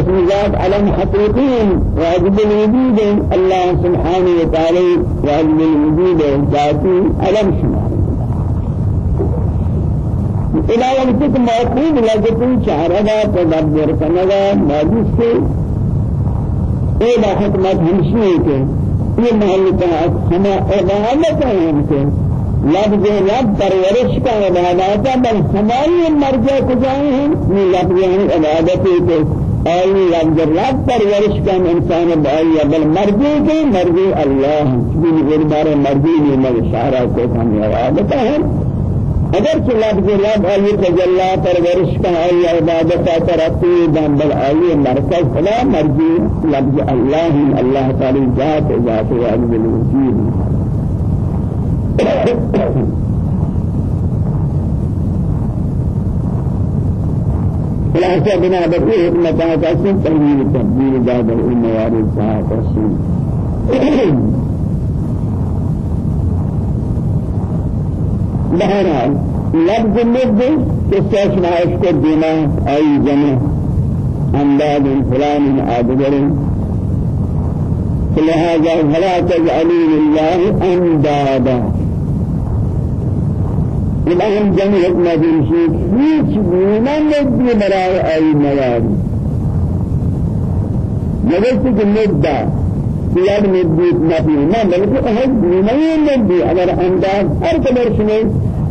اسم ذات علم حقيقين وأجب الوجود الله سبحانه وتعالى وأجب الوجود ذاتي علم شمار إلى وقت موقوف لجتي شعرها تدبر كنغا ماجس سے إلى حكمت همشي کے یہ محل کا ہما عبادت ہے ہم کے لفظ رب پرورش کا عبادت ہے بل ہماری مرجع کجائے ہیں یہ لفظ عبادت ہے آئی لفظ رب پرورش کا انسان بائی بل مرجع کے مرجع اللہ بھی غربار مرجع میں مشارہ کو ہم عبادت ہے۔ اگر کہ لفظ رب آئی تجلا پرورش کا آئی عبادت ترقی دم بل آئی مرکز فلا مرجی لفظ اللہ اللہ تعالی ذات ذات واجب الوجود خلاصہ بنا بقی حکمت آتا سن تنویر تبدیل داد الموارد صاحب رسول بہرحال لفظ مد قصص نائش کو دینا جمع انداد فلان آدگر لهذا فلا تجعلوا لله أندادا. جمع حکمہ دنشید هیچ گونا ندی برای آئی مواری نگست کہ مدہ سیاد ندی نفی نہ بلکہ اہل گونا ندی اگر انداز ہر قدر سنے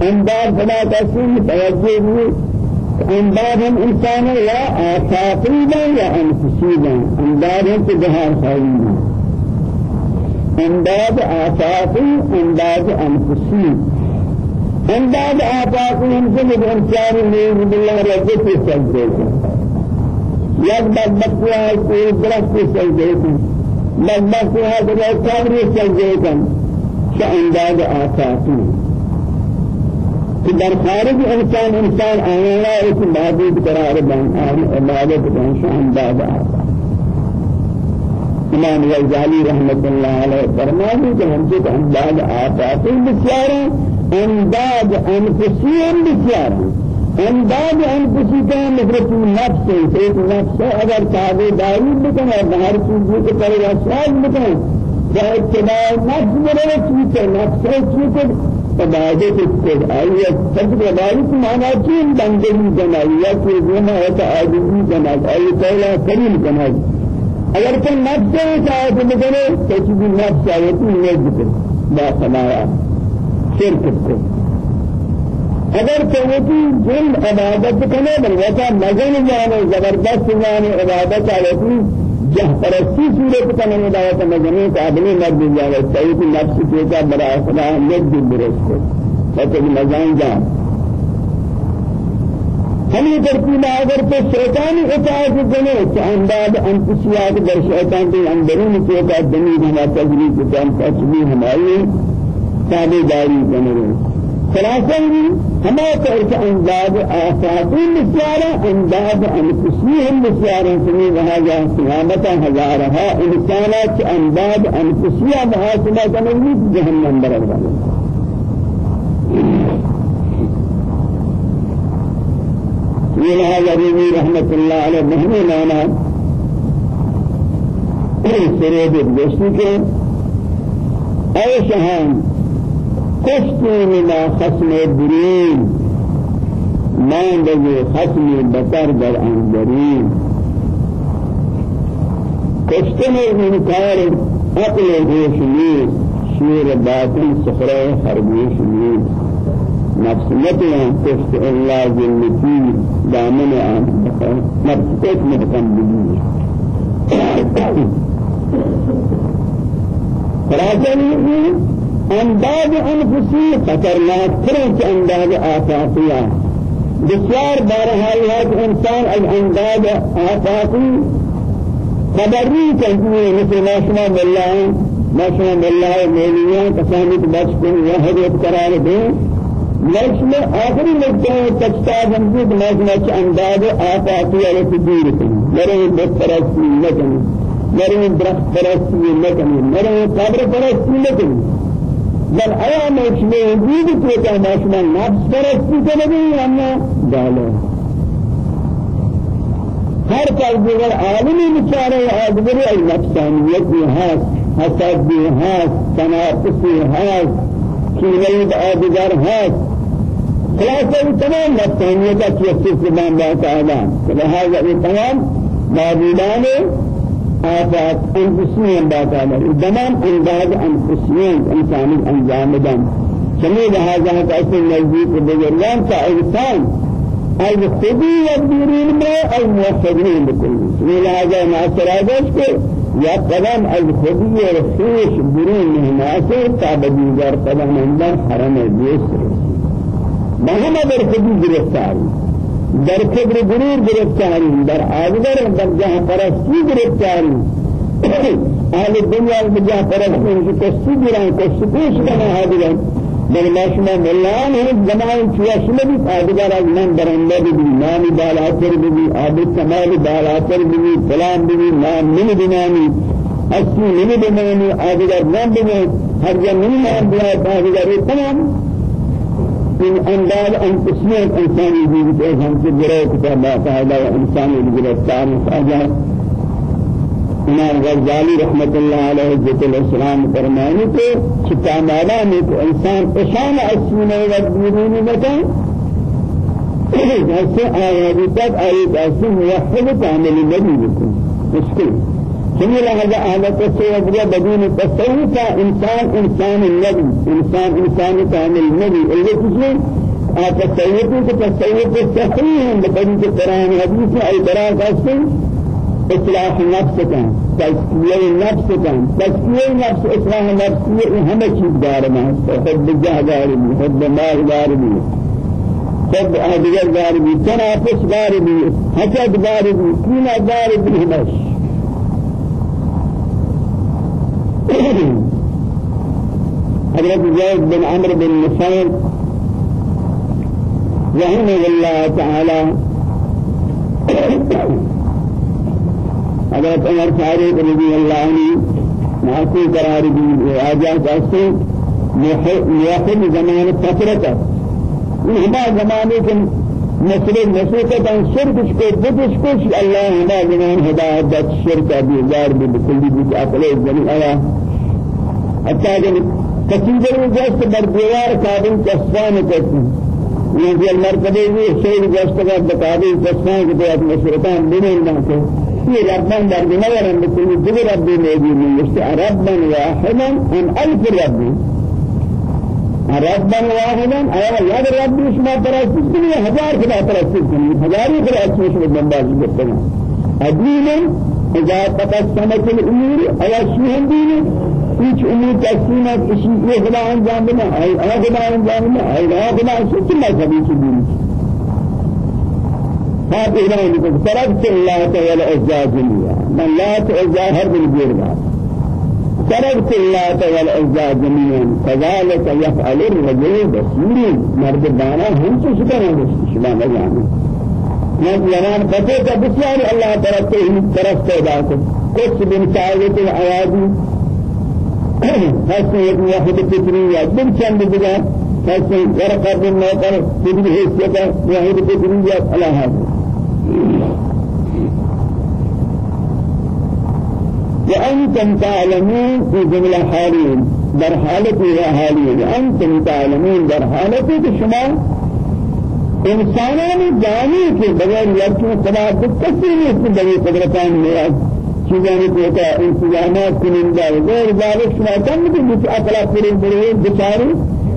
انداز بنا تسلیم توجه بھی انداز ہم إنسان یا آفاقی بن یا انفسی بن انداز ہم تو جہاں خالی بن انداز آفاقی انداز انفسی آفاقی ہم سے مجھے انسان نہیں باللہ رجل ہیں درخت سے سجدے ہیں بدبختی ہے کوئی قبر سے سجدے ہیں انداز آفاقی کہ در خارج انسان انسان آنا ایک معبود قرار بان عبادت بان شان آتا امام غزالی رحمت اللہ علیہ فرماتے کہ ہم سے انداز آتا تو بسیار انداز انفسیم بسیار انداز انفسی کا مفرد نفس ہے ایک نفس اگر تابع داری بکنے ہر چیز کو کرے گا ساز بکنے چاہے اتباع نفس بنے چیز نفس ہے چیز عبادت کو آئیے سب عبادت مانا چین. بندگی بنائی یا کوئی گناہ ہوتا عاجزی بنائی آئیے پہلا کریم بنائی اگر کوئی نفس ہے چاہے تو کرے تو چیز نفس آئے تو نیز کرے با سمایا. شرک کو اگر تو وہ جن عبادت کرے بلکہ مزن جانے زبردست جانے عبادت آئے جه پرستی صورت دعوت مجمع کا ابنی مرد جاوے صحیح نفس کا بڑا خدا نیک دل درست کو لیکن مزان جان. ہمیں ترتیب اگر تو شیطانی اطاعت کرے تو انداز انفسیات در شیطان کے اندرون کا دنی ہما تجریب کے تسبیح ہماری تابعداری کرنے خلاصہ ہما طور انداز آفاقی مسیارہ انداز انفسی ہم مسیارہ سنی لہذا سلامتا ہزارہا انسانات انداز انفسیہ محاسبہ کنگی جہنم برابر یہ لہذا رومی رحمت اللہ علیہ مہمی مانا سرے دوستی کے کشتی منا خسم برین مان بگی خسم بطر در اندرین کشتن انکار عقل شیر باطن سخرة خرگوش نیست نفسیت آن کشت اللہ ذلتی دامن نفسیت محکم بگی خلاصہ نہیں انداز انفسی خطرناک ترین انداز آفاقیہ بسیار بارہائی ہے کہ انسان از انداز آفاقی خبری ہے مثل ماشنا باللہ ماشنا باللہ میلیاں کسانت بچ کن یا حضرت قرار دیں لکش میں آخری لگتے ہیں تچتا جمزید ماشنا چھ انداز آفاقی علیہ دور کنی مرے بس پرستی لکنی مرے درخت پرستی لکنی مرے قبر پرستی لکنی بل آیا مشمع وجود کو کا مشمع نفس پرستی کرنے یا نہ ڈالو هر کس دیگر عالمی بچاره آدگری ای نفسانیتی هست حسدی هست تنافسی هست کینه آدگر هست خلاصہ یہ تمام نفسانیت کی اصل زبان بات آدم لہذا یہ تمام معبودان آفات انفسیان بات آدم تمام انداز انفسیان انسانی انجام دم چمی کہ اصل نزدیک بزرگان کا انسان از خودی و بیرون میں از موحدین بکلی لہذا معاصر آدش کے یا قدم از خودی و خیش بیرون ناصر تا بدیگر قدم اندر حرم دیس مهم در خودی گرفتاری در کبر غرور گرفتاری در آدگر در جهان پرستی گرفتاری. أهل دنیا در جهان پرستی ان کسی گران کسی پیش کنه آدگر در ماشما ملان ہے زمان چیا شمدی آدگر از من برنده بی نامی بالاتر بی آب کمال بالاتر بی فلان بی نام من بنامی اسی من بنامی آدگر نام بنامی ہر جن من نام بنامی آدگر تمام من انداز انفسیت انسانی دیگه که هم که گره کتاب باقاعده و انسانی گرفتار مساجد امام غزالی رحمت الله علیه جت الإسلام فرمانی کہ چتا مالا میں کہ انسان اشان اسینے و بیرون بتا جیسے آیات تک آیات ایسے موحد عمل نبی بکن مشکل. جميل هذا أهل التصوف بدون التصوف إنسان إنسان النبي إنسان إنسان كامل النبي اللي تجي التصوف كتصوف الصحيح بطريقة القرآن الحديث أي طريقة أصل إصلاح نفس كان تزكية النفس كان تزكية النفس إصلاح نفس هم شيء دار ما حب الجاه داربي حب المال داربي حب أهدية داربي تنافس داربي حسد داربي كينا داربي همش حضرت زيد بن عمرو بن نفيل رحمه الله تعالى. حضرت عمر فاروق رضي الله عنه معصي قرار دی آجات اسے موحد زمان فترة من ہما زمانے کے مسئلے نسوکت ان شرکش کو بدش کو اللہ ہما زمان ہدایت شرک ابی زار بکلی بھی اقلے جنی آیا حتى کہ کثیر جست بر دیوار قابل کسان کرتی یہ جو مرتبہ یہ شیر جست کا بتاوی کسان کے بعد مشرکان بنیں نہ کہ یہ ربان در دنیا رب کل ذکر رب نے دی مست ربا واحدا ان الف رب ربا واحدا آیا یاد رب اسما پرست دنیا ہزار خدا پرست ہزار خدا اسما بندازی کرتے ہیں ادین اذا تقسمت الأمور آیا شيء دين هیچ تقسیم ہے کسی یہ خدا انجام دینا ہے خدا انجام دینا ہے خدا سچ میں کبھی دی بات ایران کو ترکت اللہ تعالی اعزاز لیا من لا تعزا هر من غيرها تركت الله تعالى اعزاز جميعا كذلك يفعل الرجل بصير مرد بانا هم تو شکر شما نہ جانے میں یہاں بتے کا بسیار اللہ طرف سے طرف پیدا کو کچھ بن ساعت العوادی حسن یک واحد فطرية بل چند دیگر حسن ورقة بن نوكر بدل حیثیت واحد فطرية على هذا وأنتم تعلمون في جملة حالين در حالة يا حالين وأنتم تعلمون در حالة شما انسانان جانی کے بغیر لڑکیوں خدا دکتی نہیں اس بڑی قدرتان میرا چیزانی کو کا انتظامات کنندہ غیر ذلك شما کم بھی مجھ اقلا پوری پوری بچاری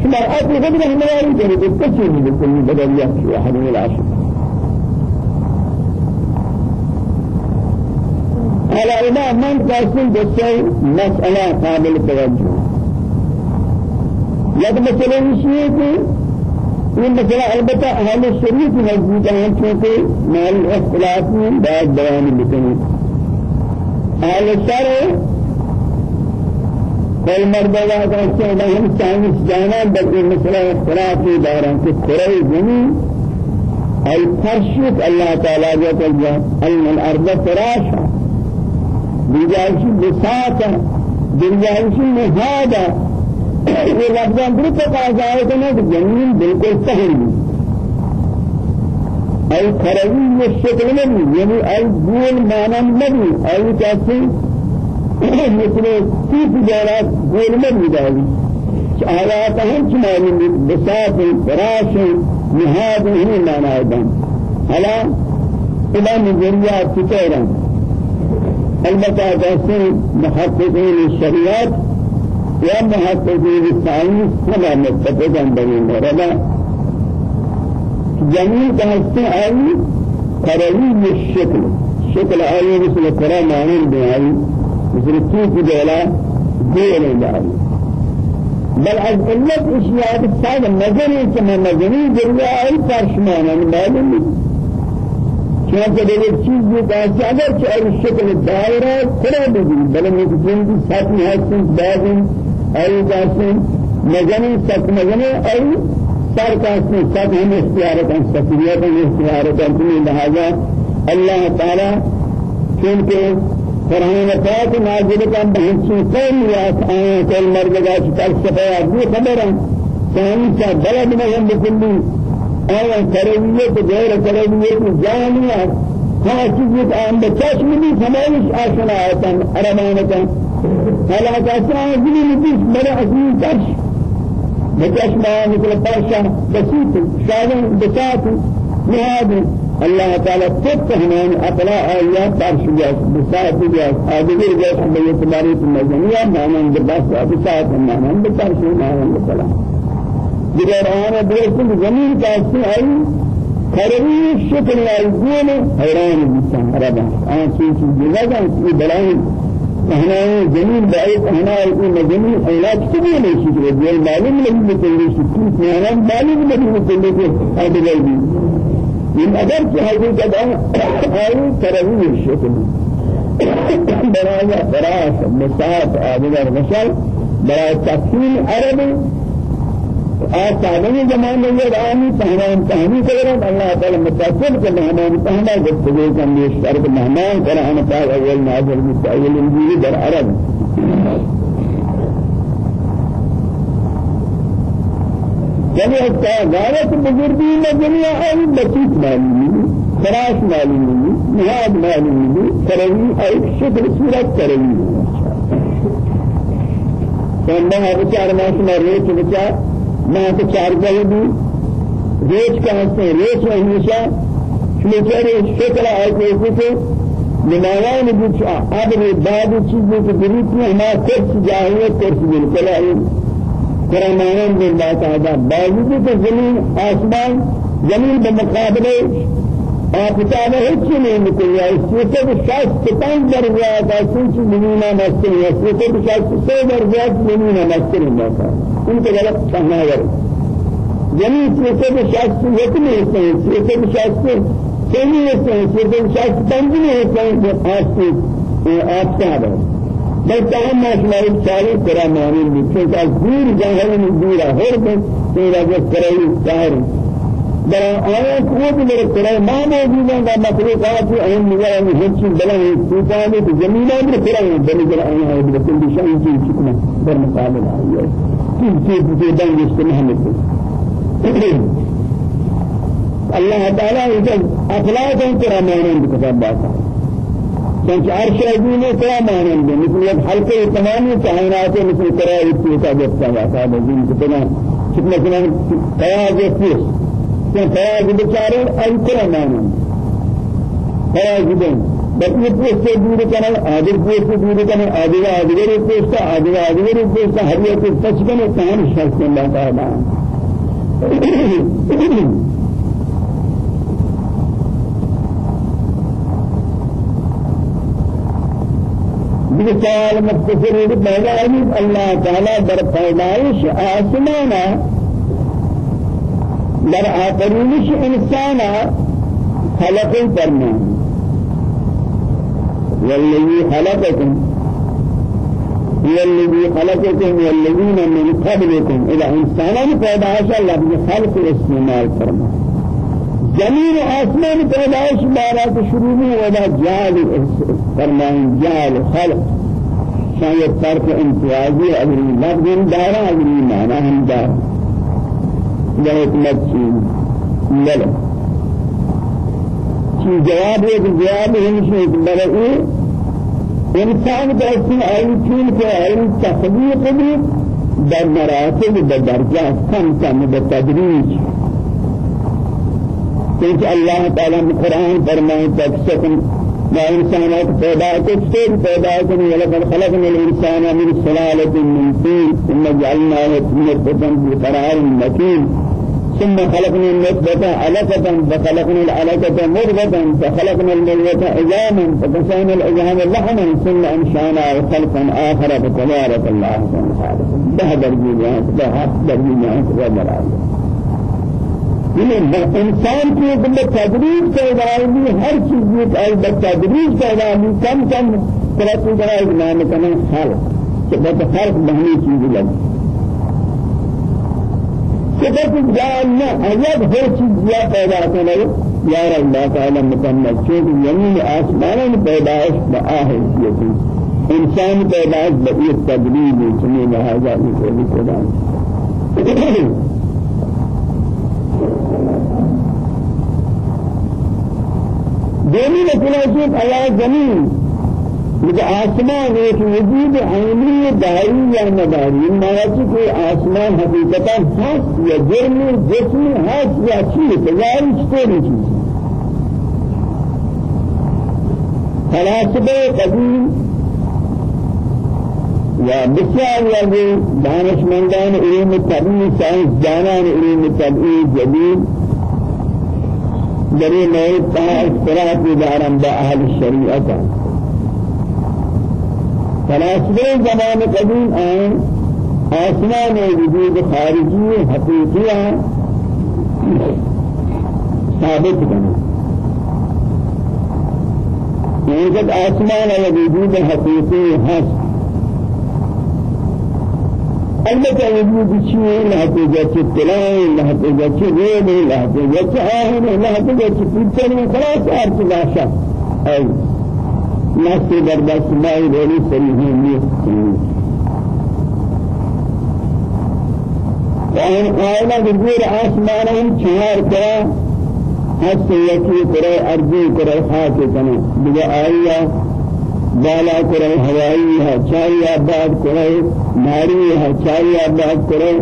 شما آتی خود رحمانی تو کچھ نہیں بکل بدلیا کی احد من العاشق على إمام من قاسم بسي مسألة قابل توجه. يد مسألة الشيء یہ مسئلہ البتہ اہل شریعت نزدیک ہیں چونکہ مال اختلاف میں بعد بیان لکھنی أهل الشر كل مرد الله تعالى لهم سائنس جانا بل مثل اختلاف داران في كرة زمين أي فرشك الله تعالى جل أن الأرض فراشا بجايش بساطة بجايش مهادة یہ لفظان درست قاضی ہے کہ زمین بالکل سہل أي كروي الشكل نبي يعني أي قول معنى نبي أي كاسي مثل كيف جالات قول نبي داري. آيات هم معلوم بساط فراش نهاد هي معنى أيضا على إلى نظريات كثيرة البتة جالسين محققين الشريعة ومحققين السعيد كما متفقا بين ربا جميع جالسين أي قروي الشكل. شكل أي مثل قرآن معين بأي مثل كيف جالا دول بأي بل از علت اشیاء بساد نظری كما نظری جریا ای پرشمان معلوم چونکہ دیگر چیز یہ کہا اگر کہ ای شکل دائرہ کرا بھی بل میں جن کی ساتھی ہستن بعض ای جاسن نظری سات نظری ای سر کاسن سب ہم اختیار کن سفریت ہم اختیار کن لہذا اللہ تعالی چونکہ قرآن پاک نازل کن بہنچی قوم یاس آیا کل مرد گاش تک سفیا یہ خبر ہے ثانی سا بلد مہم بکلی آیا کرویت غیر کرویت جانیات ہاں آن بچاش ملی سمائش آشنا آتا عربانتا حالا کاسا آزلی نبیس بلا اصلی ترش بچاش ما مثل پرشا بسیط شادن بساط نهاد الله تعالى تفهمان أطلع آيات تعرش جاس بساعة جاس آدغير جاس بيتباري في المجموعة معنى بس بساعة معنى بتعرش معنى بسلا جدار آنا برسل زمين كاسي أي خربي شكل الأيزين حيران بسان ربا. آن شيء شيء جزاك في إحنا جميل بعيد إحنا يقول جميل علاج كبير ليش كده معلوم لهم بتقول شيء كيف معلوم لهم بتقول هذا جاي من أدر في هذه الجدعة هاي تروي الشكل برايا فراش مساعد آدگر مشال برايا تفصيل عربي. آسانی زمانے میں رانی تہمان تہانی کرن اللہ تعالی متصل کہ مہمان تہنا گفتگو کن یہ شرط مہمان قرآن پاک اول نازل مستعیل انجیل در عرب. یعنی غایت بزرگی میں دنیا ہے بسیط معلومی فراش معلومی نهاد معلومی کروی ایک شکل صورت کروی فما ہے چار ماس میں ریچ بچا میں تو چار گئے بھی ریچ کا ہستے ریچ ہمیشہ شلوچارے شکل آئے کو کو نمایاں بھی اب بعد چیزیں کی ضرورت ہے ہمارا کچھ جاہیے کچھ بالکل ہے فرمانان بالله تعالى باوجود زمین آسمان زمین بمقابله آفتاب هیچ نہیں نکلی ہے سیتے بشاش ستان درجات آسان چی زمینہ مستر ہے سیتے بشاش سو درجات زمینہ مستر ہے ان کے غلط کہنا ہے زمین سیتے بشاش یتنی ہے سیتے بشاش سینی ہے سیتے بشاش پنجنی ہے آسان آفتاب ہے بل تمام ماشمار چاری کرا مانی میشه از دور جنگل می دور هر کن تیرا جو کرائی برا آیا خود میرے کرائی ما موجود ہیں کہ مخلوقات اہم نگاہ میں ہر چیز بلا ہے سوچانے تو زمین میں کرائی بلی جل آیا ہے لیکن بشان کی چکنا در مقابل آئی ہے کس چیز سے دنگ اس کو محمد اللہ تعالی اجازت اخلاق کرامانوں کی کتاب بات ہے بلکہ عرش عظیم کیا مانند ہے مثل ایک حلقے تمامی کائنات مثل قرار کی کا جب کا صاحب دین کتنا کتنا کتنا فیس کہ قیاض بیچارے الکرا مانند قیاض دین بس یہ پوچھ سے دور کرنا آدر پوچھ سے دور کرنا آدر آدر پوچھ کا آدر آدر پوچھ کا ہر ایک شخص اللہ تعالی مختصر پیدا ہے اللہ تعالی در پیدائش آسمانا. در آفرینش انسانا خلق فرمان والذي خلقكم هو الذي خلقكم والذين من قبلكم. إلى إنسانا پیدائش اللہ خلق استعمال فرمان زمین آسمان پیدائش بارات شروع میں ودا جال فرمان جال خلق. شاید فرق امتیازی اگری لفظ دارا اگری معنی ہم دار یہ حکمت چین للہ شيء جواب ہے جواب ہے مش بلے انسان کا اسم آئی کہ علم تخلیق بھی در مراتب در درجات کم کم بالتدريج کیونکہ اللہ تعالیٰ قرآن فرمائے تک ما إنسانات پیدا كثير پیدا كن ولقد خلقنا الإنسان من سلالة من طين ثم جعلناه نطفة بقرار مكين. ثم خلقنا النطفة علقة فخلقنا العلقة مرغة فخلقنا المرغة عظاما فكسونا العظام لحما ثم أنشأنا خلقا آخر فتبارك الله ده درجات ده درجات ومراد یہ انسان کی بل تدریج پیدا ہوئی ہر چیز ایک ای تدریج پیدا ہوئی کم کم ترقی کرا ایک نام کنا خالق کہ لگی صفت جعلنا أجد هر چیز یا پیدا کرے یا اللہ تعالی مکمل چونکہ یمین آسمان پیدائش بآہیت إنسان پیدائش بإيه تدریج چنین لہذا یہ کوئی زمین خلاصیت آیا زمین مجھے آسمان ایک وجود عینی داری یا نداری مانا کہ آسمان حقیقتا ہست یا جرم جسم ہست یا چیز تجاری چطوری چیز فلاسفه قدیم یا بسیار یا دانشمندان علم طبیعی سائنس دانان علم طبیعی جدید جري موت تها اختلاف دارم با أهل الشريعة فلاسفه زمان قديم آن آسمان وجود خارجي حقيقية ثابت کرنا یہ آسمان وجود حقيقي هست البته وجود شيء لا تجد تلاي لا تجد غير لا تجد آهن تجد فتن خلاص أرض باشا أي ناس درباس ما يقولي سريه وأن قائلة بغير آسمانهم چهار کرا حس يكي کرا أرضي کرا خاك كنا بجا آئية بالا کرے ہوائی ہے چاہیے آباد کرے ناری ہے چاہیے آباد کرے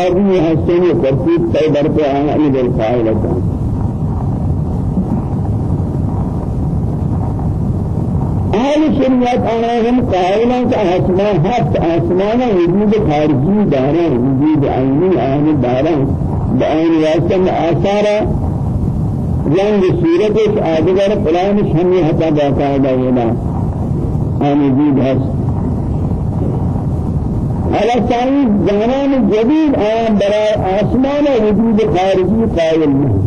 آدمی ہے سنی کرتی پیدر پہ آنا عید الفائل کا اہل شریعت آنا ہم قائلوں کا آسمان ہفت آسمان وجود خارجی دارا وجود عینی آن دارا بآن واسم آثارا رنگ صورت آدگر فلان شمی حتا باقاعدہ ہونا آمدید هست. على سعيد زمان جديد آيان براء آسمان وجود خارجي قائل نہیں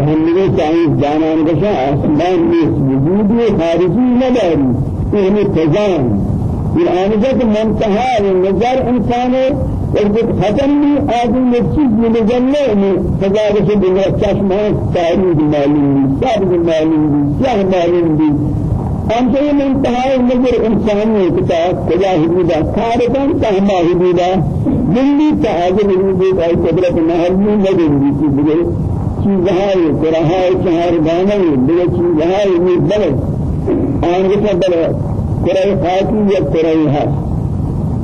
فهمني سعيد زمان كشا آسمان نیست وجود خارجي نداری يعني تزان الآنجة منتهى النظر إنسانه وقت ختم بھی آدمی ایک چیز میں نظرنے میں فضائل سے دنیا چشمہ تاریخ معلوم سب معلوم کیا معلوم ہم سے یہ انتہائی نظر انسانی کتاب خدا حدودہ کارکان تہما حدودہ دلی تعاجب حدودہ آئی قدرت محلی نظر بھی بگے چہار گانائی بگے چیزہائی یہ بلد آنگسا بلد قرآن خاکی یا قرآن حس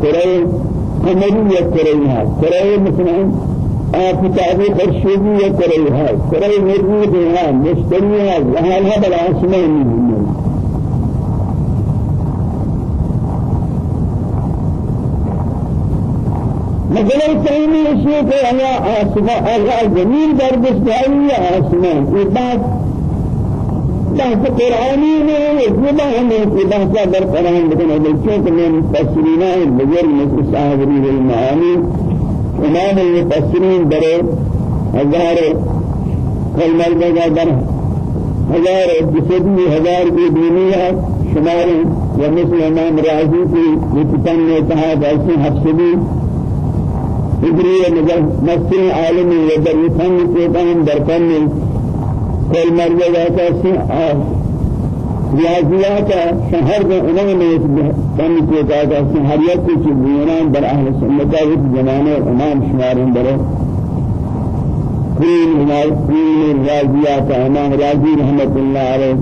قرآن قمری یا قرآن حس قرآن مثلا آپ کتابی برشوگی یا قرآن حس قرآن مرمود ہے مشتری ہے وہاں بل آسمان مثلا سيني الشيء هي آسمان أغا زمين در بسائي آسمان إباد بحث قرآني میں یہ ہمیں کہ در قرآن لیکن بلکہ کہ میں مفسرین ہیں مثل صاحب المعانی امام المفسرین در ہزار کلمہ لگا در ہزار جسدی ہزار کی دنیا شمار ومثل امام راضی کی یہ کتاب میں کہا جیسے حفصلی إدري نجار مسيح عالمي يدر يفهم كتان دركان كل مرجع كاسي رياضيات شهر کے انہوں نے کم کیا تھا کہ ہریت کی بیان بر اہل سنت کے زمانے امام شمار اندر كل هناك كل راجيات أمام راجي رحمة الله عليه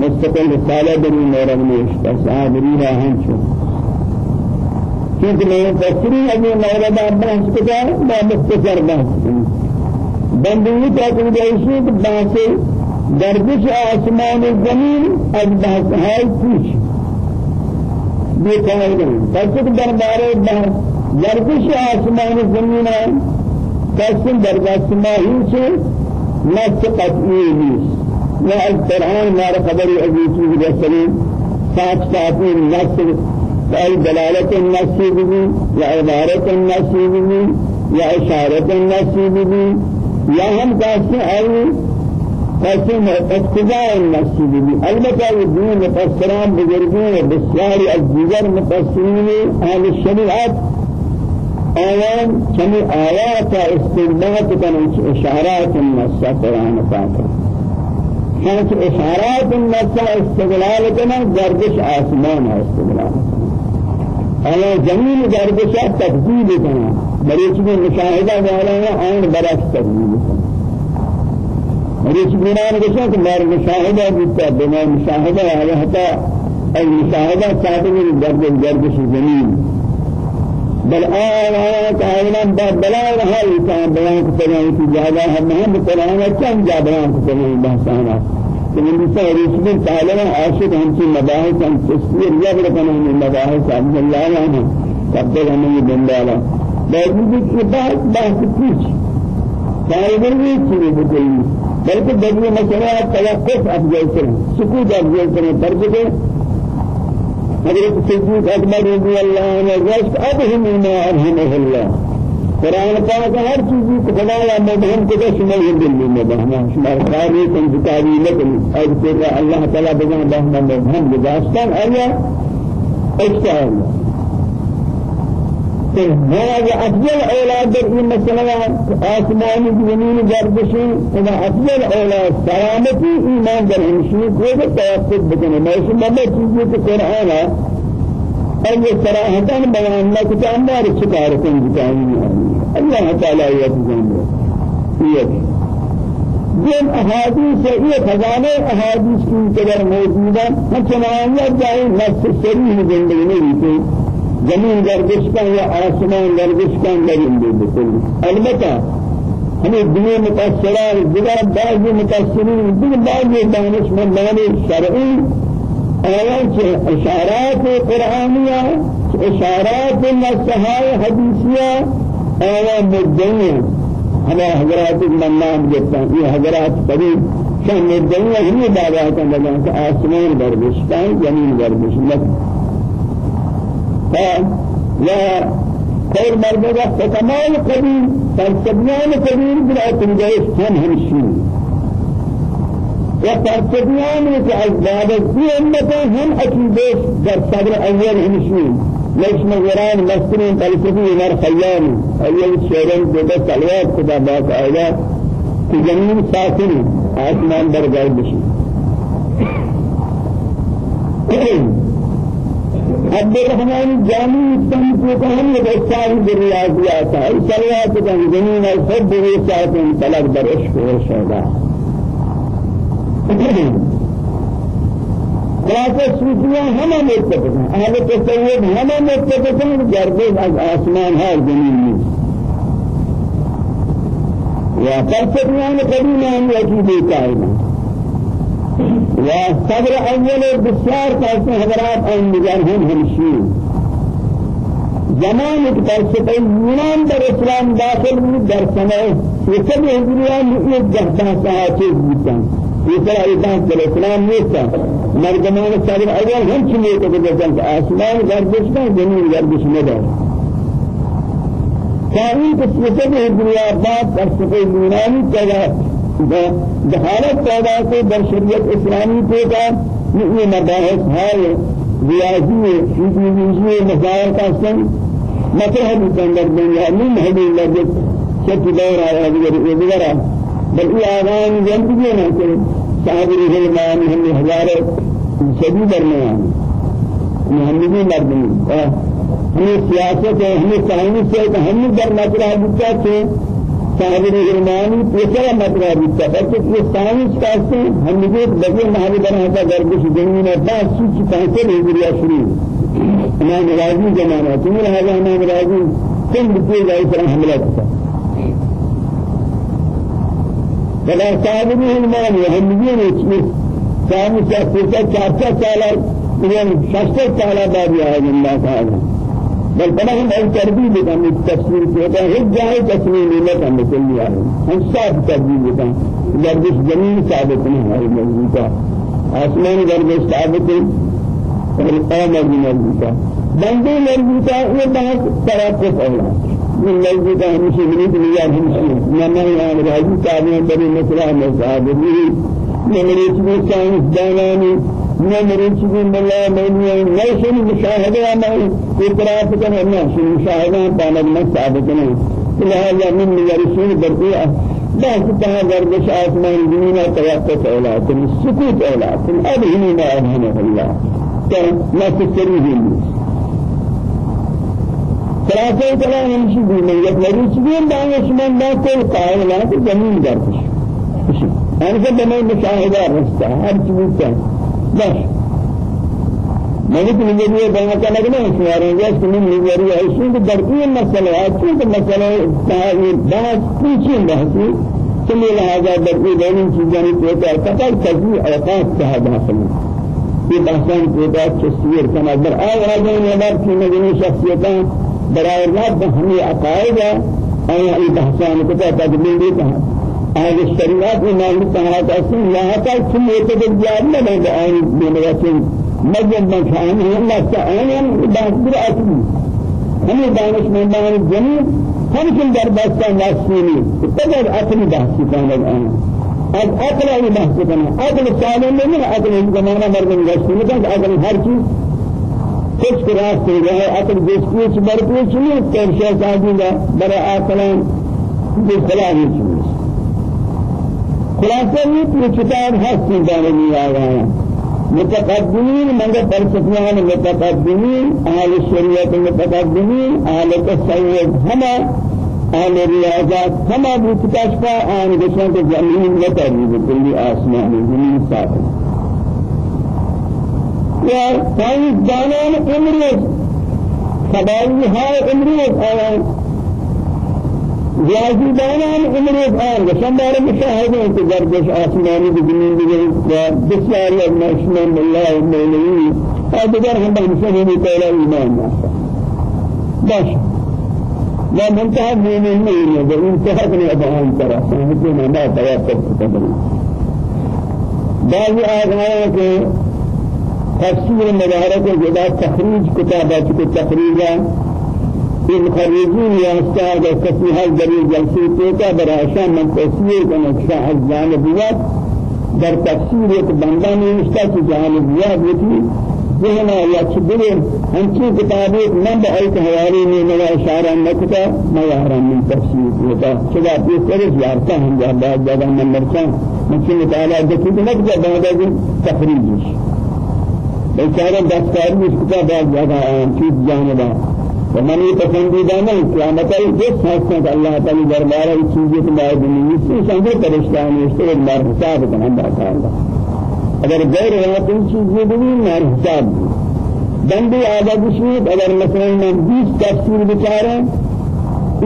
مستقل رسالة بني مورد ميش بس آبريها هنشو كيف میں تفسیری ابھی مورد بحث کتا با مختصر بحث بندگی کا کوئی جیسی بحث گردش آسمان زمین از بحث یہ کہا گیا تفسیر دربارے بحث گردش آسمان زمین قسم در دست ما هیچ نفس قطعی نیست. و از قرآن ما خبری عزیزی صافی نفس ای دلالت النفس بھی یا عبارت النفس بھی یا اشارت النفس بھی یا ہم کہتے ہیں اقتضاء النفس بھی البتہ یہ دین مفسران بزرگوں و بسیاری از دیگر مفسرین اہل الشریعت آيان كمي آيات استنباط كان إشارات النص قرآن پاک كانت إشارات النص استغلال كنا گردش آسمان استغلال على جميل گردش تفضيل كنا مريش من مشاهدة آن برعكس تفضيل كنا مريش من آن بشان كمار مشاهدة بيتا بما مشاهدة على حتى المشاهدة صادق من گردش زمين بل آيات آيات بلا هاي كان بيان كتبان في جادا هم هم قرآن كم جا بحثانا من بسا رسول تعالى عاشق هم في مباحث هم تسلير يبرا كمان مباحث عبد الله عنه قبل هم يبندالا لكن في بحث بحث كيش فائدہ نہیں چیز بکئی؟ بلکہ بدلی مسئلہ توقف افضل کریں سکوت افضل کریں ترجمہ حضرت صدیق اکبر رضی اللہ عنہ رشک ابہم ما ارحمه اللہ۔ قرآن پاک ہر چیز کو خدا یا مبہم کو شمال دل میں مبہم شمال خاری کن کتابی لکن اور کہ اللہ تعالی بجان بہم مبہم گزاشتن آیا۔ اجتہاد هذا أفضل أولاد در این مسئله آسمانی زمین گردشی اذا أفضل أولاد سلامتی ایمان در همشی کو توقف بکنه میشه مبه چیزی که قرآن أي صراحة بيان لك تعمار الشكار كن جتاني الله. تعالى يتجمع يد جن أحاديث یہ خزانے أحاديث کی قدر موجود ہے ہم چنانیہ جائے نفس سریح زندگی میں رہتے زمین گردش کن یا آسمان گردش کن لگن دے بکل البتہ ہمیں دنیا متأثران دیگر بعض متأثرین دیگر بعض دانش مندان شرعی آیات اشارات قرآنیہ اشارات نصحائے حدیثیہ آیات مدنیہ ہمیں حضرات منام جتا یہ حضرات قریب شان مدنیہ ہی بابا کا لگا کہ آسمان کن زمین گردش لگن يا خير مرضى فتمام قبيل فالسبيان قبيل بلا تنجيش هم همشين وفالسبيان كأسباب في أمته هم أكيدش در صدر أول همشين ليش مغيران مسترين فلسفي مر خيان أول شيرين جدا سلوات كدا باك في جميل ساكن آسمان برگار بشي عبد الرحمن جامع تم کو کہن یہ ساری دریاضیات ہے سلوات اور سب دریاضیات طلب در عشق و خلاصہ صوفیاں ہم متفق ہیں اہل تصوف ہم متفق ہیں گردش از آسمان ہے زمین میں یا فلسفیان قدیم ہم یقین قائم وصبر أول بسیار کسی حضرات آن دیگر هم همشی زمان ایک فلسفه یونان در اسلام داخل بود در سنه سب ہجریان ایک جہدہ سہا چیز بودتاں سر ایدان در اسلام نیستا مردمان ہم چلیے تو بجن کہ آسمان زمین گردش ندار کاری کس یہ سب ہجریان بعد فلسفه یونانی تجا دخالت پیدا کو در شریعت اسلامی کا یہ مباحث ہے ریاضی فیزیولوژی مسائل کا سن مطرح بندر دنیا من هذه اللجت شكل دور على هذه الوزارة بل في آغان زندگی نہ کہ صاحب الرحمان ہم ہزار شدید درمیان محمدی مردمی ہمیں سیاست ہے ہمیں سائنس ہے ہمیں در مطرح بچا کہ صاحب ایمانی تیسرا مطلب ہے کہ یہ سائنس کا سے ہم نے لگے مہاری بنا تھا گردش زمین ہے بس چیز پہنچے نہیں گریا شروع. امام راضی زمانہ تم رہا امام راضی. کم بکے جائے سر حملہ کرتا ولا صاحب ایمانی ہم نے چیز سائنس کا سے چار چار سال يعني شخص تعالى باري آية الله تعالى بل بنا هم أي تربية بكم التفسير كذا هل جاي تسمين لك أن تقول آية هم صاحب تربية بكم گردش زمین ثابت ہے موضوع کا آسمان گردش ثابت قام موضوع کا بندے کا یہ بہت تراکف ہے من لیا ہمیشہ نہ میں راضی تابعین بری مسئلہ میں ثابت نہیں میں مرید میں سائنس دانانی نمرين شبين الله مولي ليس المشاهدة ما إقراف كنا الناس المشاهدة بعد ما ثابتنا لهذا من يرسل برقية بس تها گردش آسمان زمین توقف أولاد السكوت أولاد أبهني ما أبهنه الله ما تسريه ثلاثة كلام يمشي بين يتلقي شبين دعوة شمان ما كل قائلات زمين گردش أنا كده ما مشاهدة رستا هر چیز بس ملك نجري بنا كنا كنا سواري جالس كنا نجري عايشين بدرجة مسألة عايشين مسألة تاهي بس كيشين بس كل هذا درجة دين چیزانی پیدا کتر کسی اوقات تها داخل یہ بحثان پیدا تصویر کنا در راجعین نظر کی برای رب ہمیں عقائد آیا یہ بحثان کتا تدبیری کہا هذا الشريعات ما نتهات أصلا لا حتى كل يتدل جارنا بين آن بمرسل مجد من شأن الله تعالى بحث أصلي هم دانش من دان الجميع هم كل در بستان واسيني تقدر أصلي بحث كان الآن از عقل أي بحث كان عقل سالم من عقل زمانة مرد واسيني كان عقل هر چیز کچھ کراس سے رہا ہے عقل جس کو مرکوز نہیں ترشا سادی برا عقلان بخلاف چیز خلاصہ یہ کہ کتاب ہستی دارنی آیا متقدمین مگر فلسفیان متقدمین اہل شریعت متقدمین اہل تصوف ہما اہل ریاضات ہما بوتکاش کا آن گشن کے زمین و تحریب کلی آسمان زمین صاحب یا سائنس دانان امروز خباری های امروز آیا جازی دانان عمر آن شمار مشاهده که گردش آسمانی به زمین دیگر و بسیاری از نشمان الله مولوی آدگر هم بمشاهده کولا ایمان ناسا باش. و منتهى مؤمن نہیں ہے جو انتہا نے ابہان کرا سمجھے نہ ما توقف کرنا بعض آیات کے تفسیر مبارک جدا تخریج کتابات کو تخریجا المخرجين يا أستاذ كثير هذا دليل جلسي توتا براشا من تفسير كنكشا الجانبيات در تفسير ایک بندہ نے نشتا کی جانبیات ہوتی ذہن یا چبلے ہنچی کتابیں نہ بہت حوالی میں نہ اشارہ نہ کتا نہ یارا من تفسیر ہوتا چلا یہ سر یارتا ہم جا بعد جگہ نمبر چاں مجھے مطالعہ دیکھیں کہ نہ تخریج بیچارہ دستکاری اس کتاب بعد جگہ چیز جانبہ ومن پسندیدہ نہیں قیامت ہے جس حسن کہ اللہ تعالی دربار کی چیزیں تو بعد نہیں سے سنگ پرشتان اس کے بار حساب باتا ہے اگر غیر رات ان چیزیں بھی مار حساب بندی آزاد شید اگر مثلا من 20 تفسیر بچارے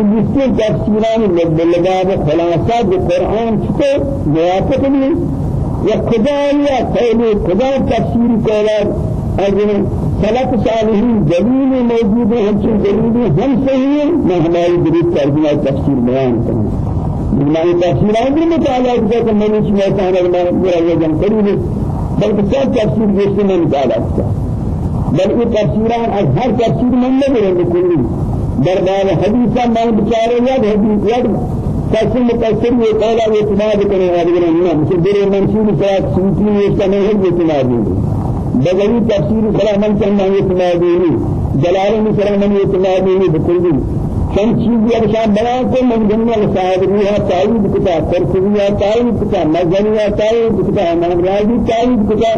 ان 20 تفسیران لگا خلاصات قرآن چھتے موافق نہیں یا خدا یا قول خدا تفسیر کولا اجن سلف صالحین دلیل موجود ہے ہم سے دلیل ہم صحیح ہے میں ہماری دلیل ترجمہ تفسیر بیان کروں ہماری تفسیر ہے مطالعہ کیا کہ میں نے اس میں کہا میں میرا یہ جان کری بلکہ سب تفسیر جیسے میں مطالعہ کیا بلکہ تفسیران از ہر تفسیر میں نہ کریں بکلی دربار حدیثہ میں بچارے یاد حدیث یاد کسی متأثر یہ قولا اعتماد کرنے والے نہیں مجھے دیر منصور صاحب سنتی ہے اس کا نہیں اعتماد نہیں بدلی تفسیر سلام چند یہ سنادی جلال سلام یہ سنادی بکلی چند چیز یہ شان بنا کو من جنہ صاحب روح تائید کتا ترسیہ تائید کتا مزنیہ تائید کتا راضی تائید کتا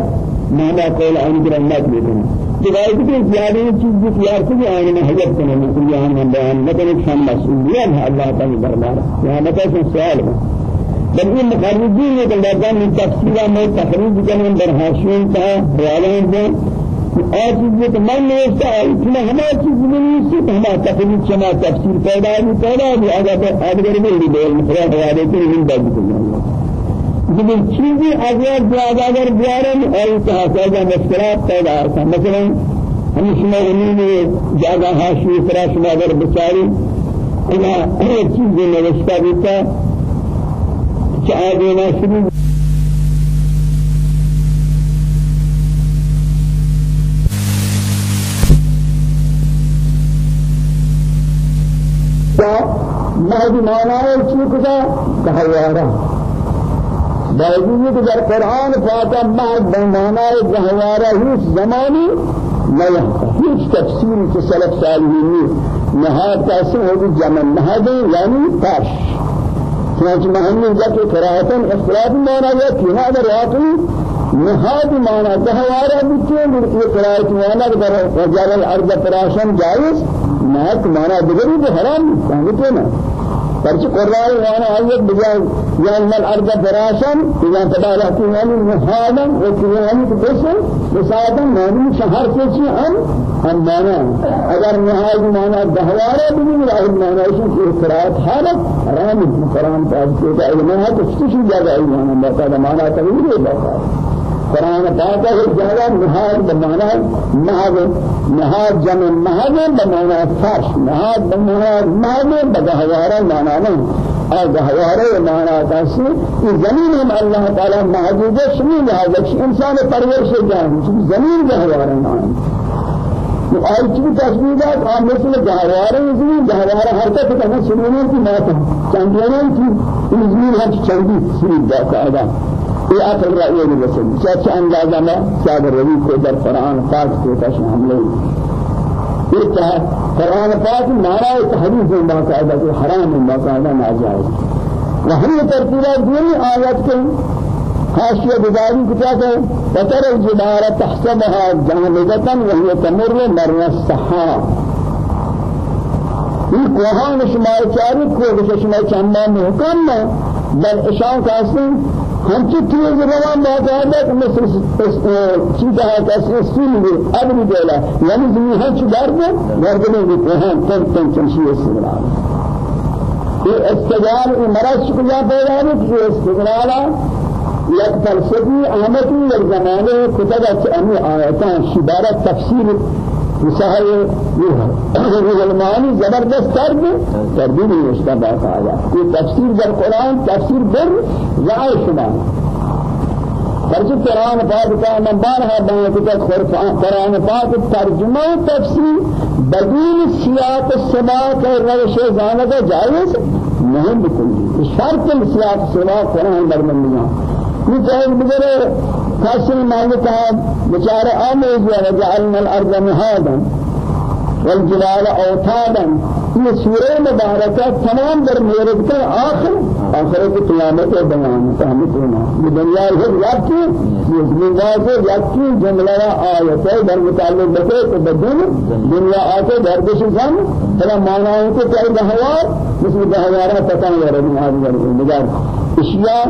مانا قول عن جنت لیکن روایت کی زیادہ چیز اختیار سے آئین میں حجت کرنے میں یہاں میں بیان نہ کرنے شان مسئولیت ہے اللہ تعالی دربار یہاں بتا سے سوال ہے بل این مخرجین نے کہ من تفسیر میں تخریج کرنے در حاشیوں کا حوالے ہیں اور چیز تو من نے اس اتنا ہمارا چیز نہیں سے ہمارا تخریج چنا تفسیر پیدا بھی پیدا بھی اگر اگر میں بھی بول مخرج حوالے کے لیے بات کرنا لیکن چیزی اگر زیادہ اگر بیارن اور تحقیق مشکلات پیدا ہوتا مثلا ہم شما امین جاگہ حاشی فرا شما اگر بچاری أنا چیز نوشتہ بیتا چاہ دینا شروع مهدی معنی چی کجا؟ کہوارا باوجود در قرآن فاتح بعد بمعنى جهواره هیچ زمانی نہیں هیچ تفسیر کے سلف صالحین نهاد کیسے ہوگی جمع نهاد یعنی پاش۔ چنانچہ محمد جا کہ قراءتن اختلاف معنی ہے کہ هذا راقی نهاد معنی جهواره بچے یہ قراءت معنی در رجال الأرض فراشن جائز۔ نهاد معنی دیگری بھی حرام سمجھتے نا فرش قرآن وأنا آيات بجاء يوم الأرض فراشا إذا تبارك يعني محالا وكياني تبسل بساعدا معنی شهر سے ہم مانا اگر مانا دہوارا بھی نہیں مانا اس کی قرات حالت حرام قرآن پاک کے علم ہے تو کسی جگہ مانا بتا مانا قرآن پاک ہے جگہ نہاد بمانا نہاد نہاد جمع نہاد بمانا فرش نہاد بمانا نہاد بگہوارا مانا نہیں اور گہوارا مانا کیسے یہ زمین ہم اللہ تعالی محدود ہے شمی لہذا انسان پرورش جان زمین گہوارا مانا آئی چیز تصویرات آم مثل گہوارا زمین گہوارا حرکت کرنا سنونے کی موت ہے چندیاں کی زمین ہم چندی سنید داتا ہے یہ اصل رأی ہے رسول چاچا اندازہ میں صادر روی کو در قرآن پاک کو تشن حملے یہ کہا قرآن پاک حدیث میں باقاعدہ کہ حرام میں باقاعدہ ناجائز وہی ترتیبات دینی آیت کے حاشیہ گزاری کتاب ہے وتر الجبال تحسبها جامدة وهي تمر مر السحاب یہ کوہان شمار چاری کو شمار چندہ محکم بل اشان کا ہم کی تیز روان کہ مثل چیزا ہے کہ اسول بھی بھی دیلا. یعنی زمین ہے چی درد درد میں بھی کہاں تن تن چمشی استقرار یہ استقرار مرض شکلہ پیدا ہے کہ استقرار یک فلسفی احمدی یک زمانے کتب اچھانی آیتان شبارت تفسیر مسائل یہ المعانی زبردست درد تردید نوشتہ باقا آیا یہ تفسیر در قرآن تفسیر بر رائے شما. فرچ قرآن پاک کا نمبر ہے بیان کہ قرآن پاک ترجمہ و تفسیر بدون سیاق السماق اور روش زانہ جائز نہیں بکلی شرط سیاق السماق قرآن برمندیاں یہ چاہے بگرے فصل مالك بشار آمز وجعلنا الأرض مهادا والجبال أوتادا. یہ سورہ مبارکہ تمام در میرے کا آخر. آخر کی قیامت ہے بیان ہمیں سنا یہ دنیا ہے یکی یہ زمین ہے یکی جملہ آیت ہے در متعلق بتے تو بدل دنیا آتے در دش زم ترا مانا ہے کہ کئی دہوار؟ مثل دہوارہ پتہ ہے رب العالمین اشیاء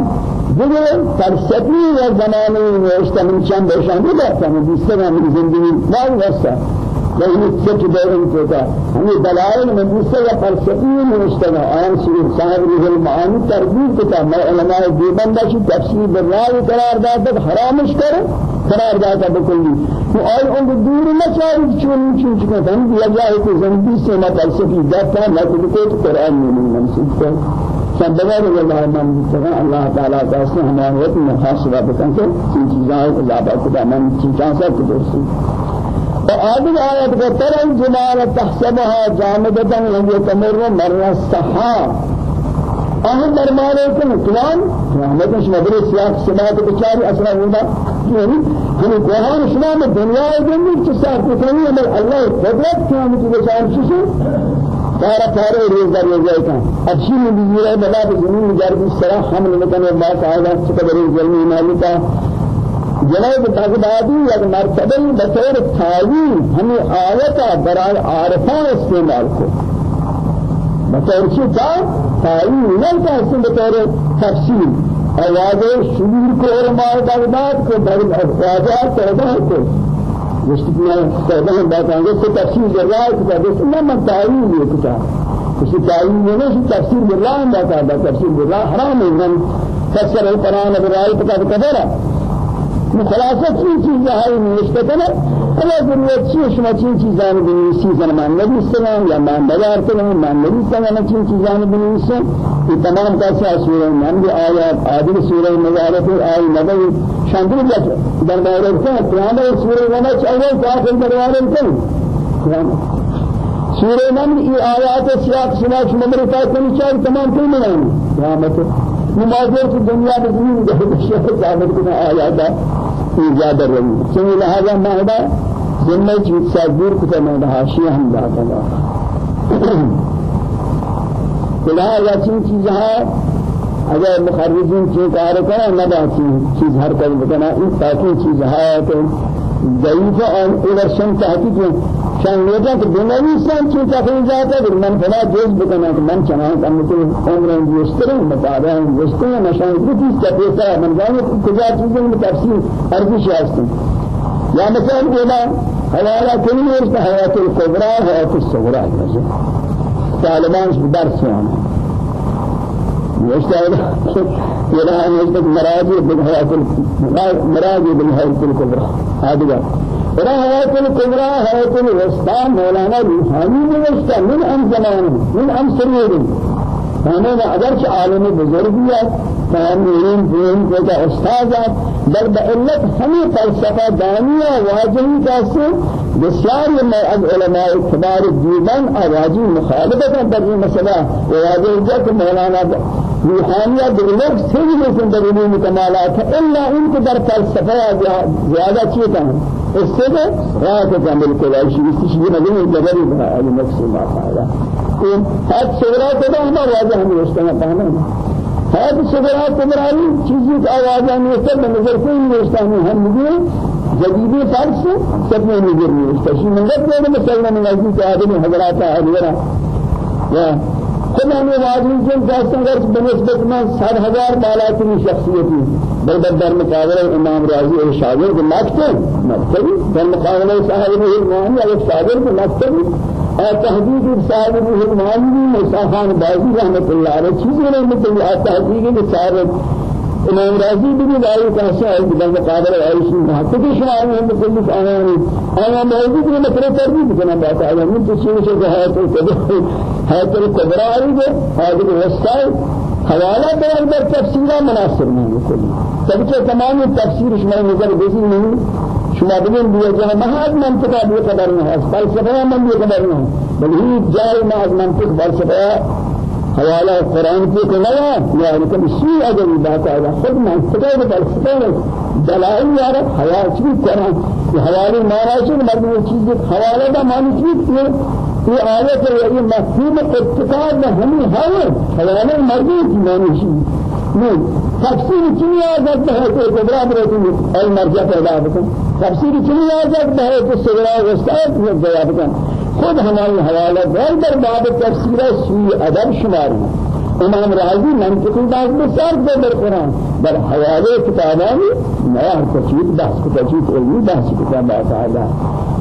دیگر فلسفی و زمانی نوشته من چند بودتا من بیشتر من زندگی. ما واسه لیکن سچ دارن کوتا ہمیں دلائل من بیشتر فلسفی نوشته آن سیر صاحب روح المعانی تربیت کتا میں علماء دیوبندہ کی تفسیر بالرائے قرار داتا حرامش کر قرار داتا بکلی. تو آئی ان دور نہ چاہیے چون چون چون ہم دیا جائے کہ زندگی سے نہ فلسفی داتا نہ کوئی قرآن میں منسوخ ہے سببان الله من بسرعة الله تعالى تاسنا ہمارے وقت محاسبہ بکن ان چیزاں کو زیادہ خدا من چیزاں سے کدرسی وآدم آيات ترى الجبال تحسبها جامدة وهي تمر مر السحاب أهل دربارے کے مطلب رحمت شمدر سیاق سماعت بچاری اثر ہونا یعنی ہم کوہان شما میں دنیا دنیا کی ساتھ کنی عمل اللہ قدرت قیامت بچار شو سارا سارے روز در روز کا اچھی بھی ہے بلا زمین جار کی طرح حمل مکن بعد آئے گا چکا بڑے ظلمی مالکا جناب بغدادی یک مرتبه بطور تعویل ہمیں آیتا برای عارفان استعمال کو بطور چی تا؟ تعویل نہیں تا اسے بطور تفسیر آواز شبیر کو علماء بغداد کو واضح پیدا کو جس میں پیدا بات آنگے سے تفسیر جرائے کتا جس میں من تعویل یہ کتا کسی تعویل نہیں تفسیر بالله بات آتا تفسیر بالله حرام ہے من فسر القرآن برائے کتا کبرا خلاصه چی چیزا هایی نوشته کنه اما ضرورت چیه شما چین چیزانی بنویسی؟ زمان نویسن یا من بازار کنم من نویسن یا چین چیزانی بنویسن این تمام کسی سوره من بھی آیات عادل سوره مزارت آی نبی شاندر جات دربار کن قرآن سوره ونا چاہیے کافر دربار کن سوره من ای آیات سیاق شما شما مرتا کنی چاہیے تمام کل منانی قیامت نمازوں کی دنیا میں زمین جہد شیخ ثابت کنا آیات ایجاد رہی چنین لہذا مہدا ذمہ چیز سازور کتا مہدا حاشیہ ہم داتا گا لہذا چین چیزها اگر مخرجین چیز کار کریں نہ چیز ہر کل بکنا اس تاکہ چیز ہے کہ ضعیف اور اورشن تحقیق شان لیتا کہ دنیاوی سان چیز تحقیق جاتا ہے من فلا جوز بکنا کہ من چنان کم تو عمر انجستر مطابع انجستر نشان کہتا ہے من جانے کجا چیزیں میں تفصیل ارزش ہے یا مثلا بولا حوالہ کلی ہے حیات الکبرى حیات الصغرى طالبان درس يعني يشتغل يلا أن يثبت مراجع بالحياة مراجع بالحياة الكبرى هذا حياة الكبرى حياة الوسطى مولانا روحاني الوسطى من أم زمان من أم سرير ہمیں اگرچہ عالم بزرگیت فهمین فهم کو کا استاد در بعلت ہمیں فلسفہ دانیہ واجہی کا سے بسیار میں از علماء کبار دیوان آواجی مخالفت در یہ مسئلہ واجہ جت مولانا روحانیہ درلوگ سے بھی لیکن در علوم کمالات الا ان کو در فلسفہ زیادہ چیتا ہے اس سے راہ کا بالکل ایسی اسی چیز نہیں جبری ہے علم نفس ما قالا حد صغرا کو ہم واضح ہم رشتہ پانا حد صغرا کبرا چیزیں کا آواز ہم یہ نظر کوئی رشتہ نہیں ہم مجھے جدیدی فرض سب میں نظر نہیں رشتہ شی منگت میں مثلا نمازی کے آدمی حضرات حضرہ یا خود ہمیں واضح جن داستان اگر بنسبت میں سات ہزار بالا کی شخصیتی. بل در مقابلہ امام راضی اور شاگرد مکتب. مکتب در مقابلہ صاحب الرحمن یا شاگرد مکتب تحقیق صاحب الرحمانی مسافان بازی رحمت اللہ علیہ چیزیں رحمت اللہ تحقیق صاحب امام راضی بھی دائی کا شاہد بل مقابلہ عائشہ محقق شمار میں مکلف آیانی آیا موجود میں مکرے کر بھی بنا بات ہے من چیز سے ہے تو کبھی ہے تو کبرا آئی ہے حاضر وسائل حوالہ بیان در تفسیرہ مناسب نہیں ہے تب کہ تمام تفسیر شمار نظر بیسی نہیں شما بگن بیا جهان مهاد منطقه بیا قدر نه فلسفه من بیا قدر نه. بل جای ما از منطق فلسفه حوالہ قرآن کی کو نیا یا لیکن اسی اگر بات ہے خود منطقه فلسفه دلائل یار حیا چی قرآن یہ حوالے مارا سے مرد چیز حوالہ دا معنی چیز یہ آیت ہے یہ مفہوم ارتقاب میں ہمیں ہے حوالے مرد کی معنی نہیں تفسیر چنی آزاد ہے کہ کبرا برتی المرجع پیدا بکن تفسیر چنی آزاد ہے کہ سورہ وسائل میں بیان کن خود ہماری حوالہ دل در باب تفسیر سوی ادب شمار امام راضی منطقی باز بسار دے در قرآن. در حوالے کتابانی نیا تفسیر بحث کو تفسیر علمی بحث کتاب آتا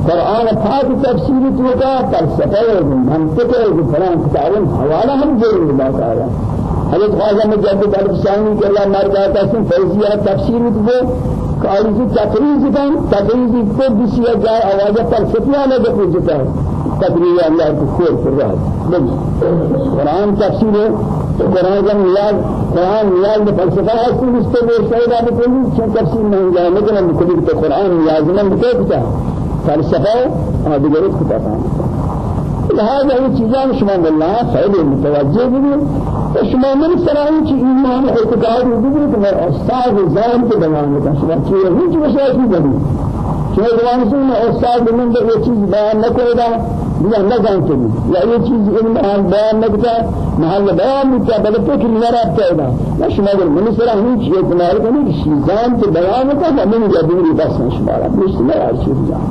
قرآن پاک تفسیر تو کا فلسفہ منطق فلان کتابن حوالہ ہم ضرور بات آ رہا حضرت خواجہ مجدد الفسانی کہ اللہ مرد آتا سن فیضیہ تفسیر کو قائلی تقریز کن تقریز کو بسی جائے پر ستیہ لگا پوچھتا ہے تقریز اللہ کو خور کر رہا قرآن تفسیر قرآن کا نیاز قرآن میں فلسفہ ہے اس اس کو شہدہ بکلی چون تفسیر نہیں جائے لیکن ہم کبھی تو قرآن بکتا ہے فلسفہ آدھگرت کو پتا لهذا هي چیزان شما بالله خیلی متوجه بودید شما من سرائی چی ایمان اعتقاد بودید که استاد زان کے بیان کرتا شما چیه هیچ مسائل نہیں زبان سے استاد من یہ چیز بیان نہ جانتے ہیں یا یہ چیز حال بیان نہ کتا محل بیان کیا بلکہ فکر رابطہ ہے نا شما اگر من ہوں چیز تمہارے کو نہیں شیزان کے بیان کا ہمیں جبری بس شمارا مش میں ہر چیز جان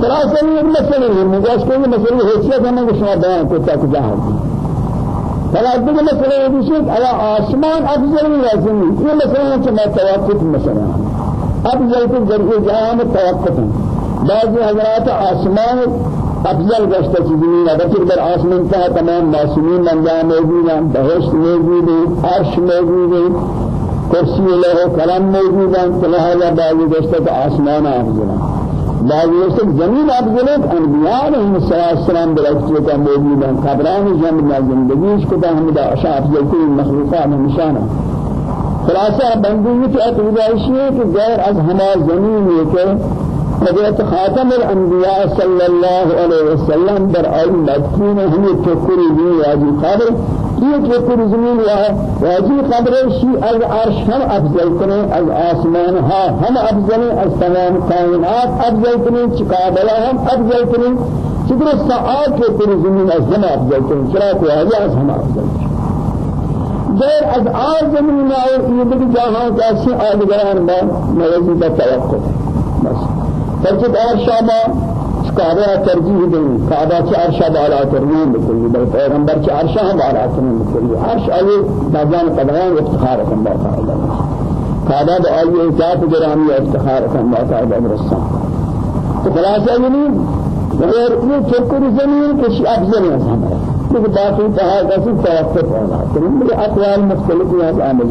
خلاصہ یہ مسئلہ ہے مجھے اس کو یہ مسئلہ حیثیت ہے کہ شما بیان کو تک جاہل فلا مسئله یہ ہے کہ آسمان لازم ہے یہ مسئلہ ہے کہ میں توقف مسئلہ افضل کے ذریعے جہاں توقف ہے۔ بعض حضرات آسمان افضل گشت چیزیں اگر در آسمان کا تمام معصومین انجام موجود ہیں بہشت موجود ہے عرش موجود ہے کرسی لوح کرم موجود ہیں۔ لہذا بعض گشت آسمان افضل ہیں۔ بعض گشت زمین افضل ہے انبیاء علیہ السلام برکت کا موجود ہیں۔ قبران جنب زندگی کو ہم دا افضل کل مخلوقات نشانہ خلاصہ بندگی کی عقیدہ ہے کہ غیر از ہما زمین ہے کہ حضرت خاتم الانبیاء صلی اللہ علیہ وسلم در آئی مدکین ہمیں تکری دی واجی قبر یہ تکری زمین واجی قبر شی از عرش ہم افضل کریں از آسمان ہا ہم افضل از تمام کائنات افضل کریں چکابلا ہم افضل کریں چکر سعاد تکری زمین از ہم افضل کریں چرا کو آجا از ہم افضل کریں غیر از آر زمین اور یہ بھی جہاں کیسے آدگران با موضوع کا توقع بس فرشت عرشا ما کعبہ ترجیح دیں کعبہ سے عرشا بالا کرنے بکلی بل پیغمبر سے عرشا ہم بالا کرنے بکلی عرش بازان قدران افتخار کن باتا ہے کعبہ با آئیے ذات گرامی افتخار کن ہے برسان تو خلاصہ یعنی غیر یہ چکر زمین کسی افضل ہے لیکن باقی کہا کسی توقف ہونا تو اقوال مختلف ہیں آمد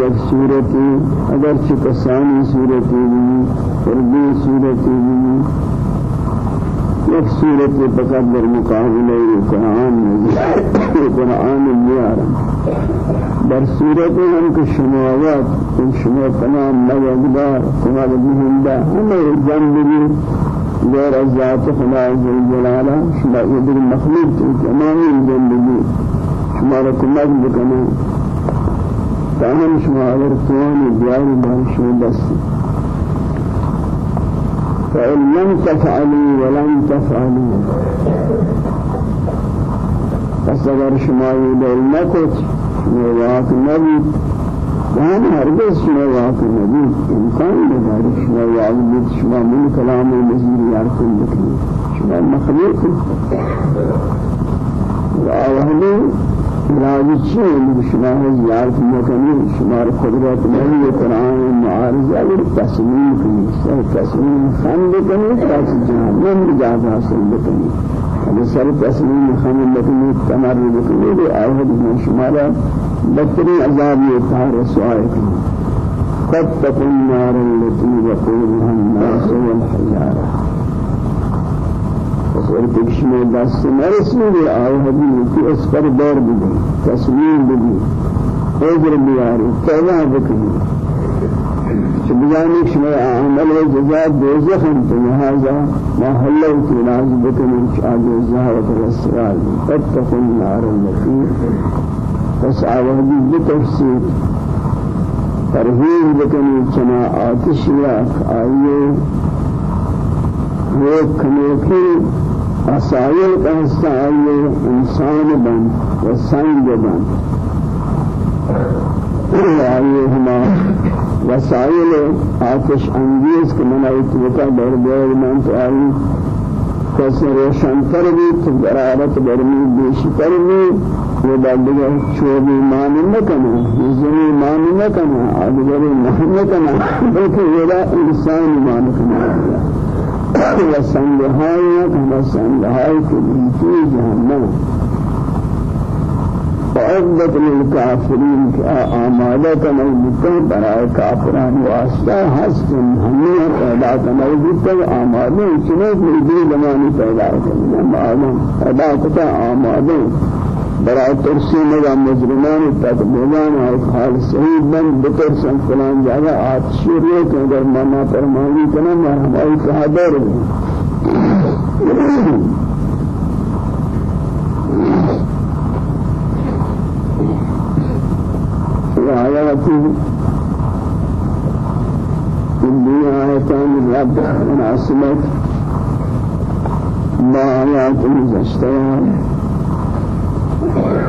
یک صورتی اگر چه کسانی صورتی بھی فردی صورتی بھی یک صورت فقط در مقابلہ قرآن قرآن میارم. در صورت هم که شماوات این شما تمام مجدار تمام مهنده همه جنبی غیر از ذات خدا جل جلاله شما یدر مخلوق تمام جنبی شما را کمک تاهم شما اگر توانی بیاری بار شما دستی فإن لم تفعلوا ولم تفعلوا پس اگر شما یہ دل نکت شما واقع نبید وہاں ہرگز شما واقع نبید امکان نداری شما واقع نبید شما من کلام مزید یارکن بکنی شما مخلوق. وآوہنی راضی چیه شما زیارت مکنی شما قدرت نہیں قرآن معارض اگر تسلیم کنی سر تسلیم خند کنی تاکہ جہنم جاز حاصل بکنی. اگر سر تسلیم خانم بکنی تمر بکنی بھی آہد میں شمارا بدترین عذاب یہ تھا رسوائے کنی فاتقوا النار التي وقودها الناس والحجارة فسأل تكشمي دست مرسول آهدی کہ اس پر دور بھی تسلیم بھی اجر بیاری توبہ بکنی بجانب شما عمل وجزاء دوزخ لهذا ما حلوا في ناس بكم جزاء والسرال فاتقوا النار التي تسعى بتفسير ترهيب بكم كما آتش ياك آيه وہ کھنوکی اسائل انسان بن و سنگ بن۔ وسائل آتش انگیز که من آئی توقع در بیار من تو آئی۔ کسی روشن تر بھی تو برارت برمی بیشی تر بھی۔ بات دیگر چوبی مانی مانی نکنا آدگری مانی نکنا بلکہ یہ انسان مانی کنا۔ وسنگہائی کنا سنگہائی کبھی جہنم وعدت للكافرين آمادة كموجودة براء كافران واسطة حسن همية پیدا كموجودة آمادة چنه مجدی زمانی پیدا کرنا آدم پیدا کتا آمادة. براء ترسی مگا مجرمان تقبیلان آئیت حال صحیح بند بترسن فلان جاگا آتشوریه کہ اگر مانا فرمانی کنا مرحب آئی کہا آيات من آياتان رب مناسبة ما آيات المزشتها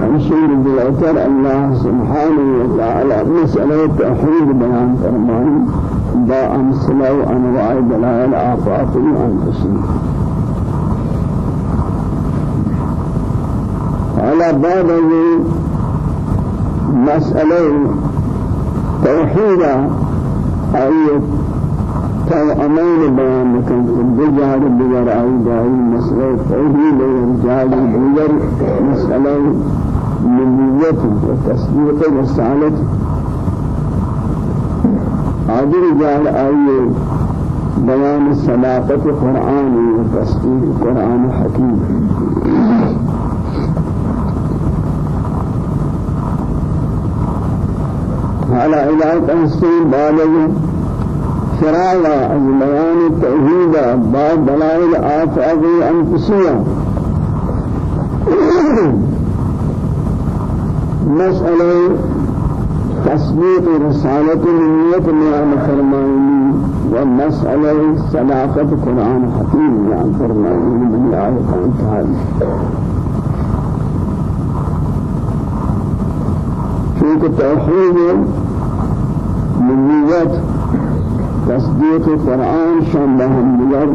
أنشير بالأثر الله سبحانه وتعالى. مسألة توحيد بيان فرمان. با أمثلة وأنواع دلائل آفاق الأنفسين على بعض مسألة توحيد آية تو أمين بيان مكان بجار بجار آي داعي مسألة توحيد ورجال بجار مسألة منية وتصديق رسالة هذه رجال آية بيان صداقة القرآن وتصديق القرآن الحكيم على علاقة السين بعد از بيان التوحيد بعد دلائل آفاق أنفسية مسألة تثبيت رسالة منية ميان فرمائني ومسألة صداقة قرآن حكيم ميان فرمائني من آية انتهى چونکہ توحید منیت تصدیق قرآن شان بهم دیگر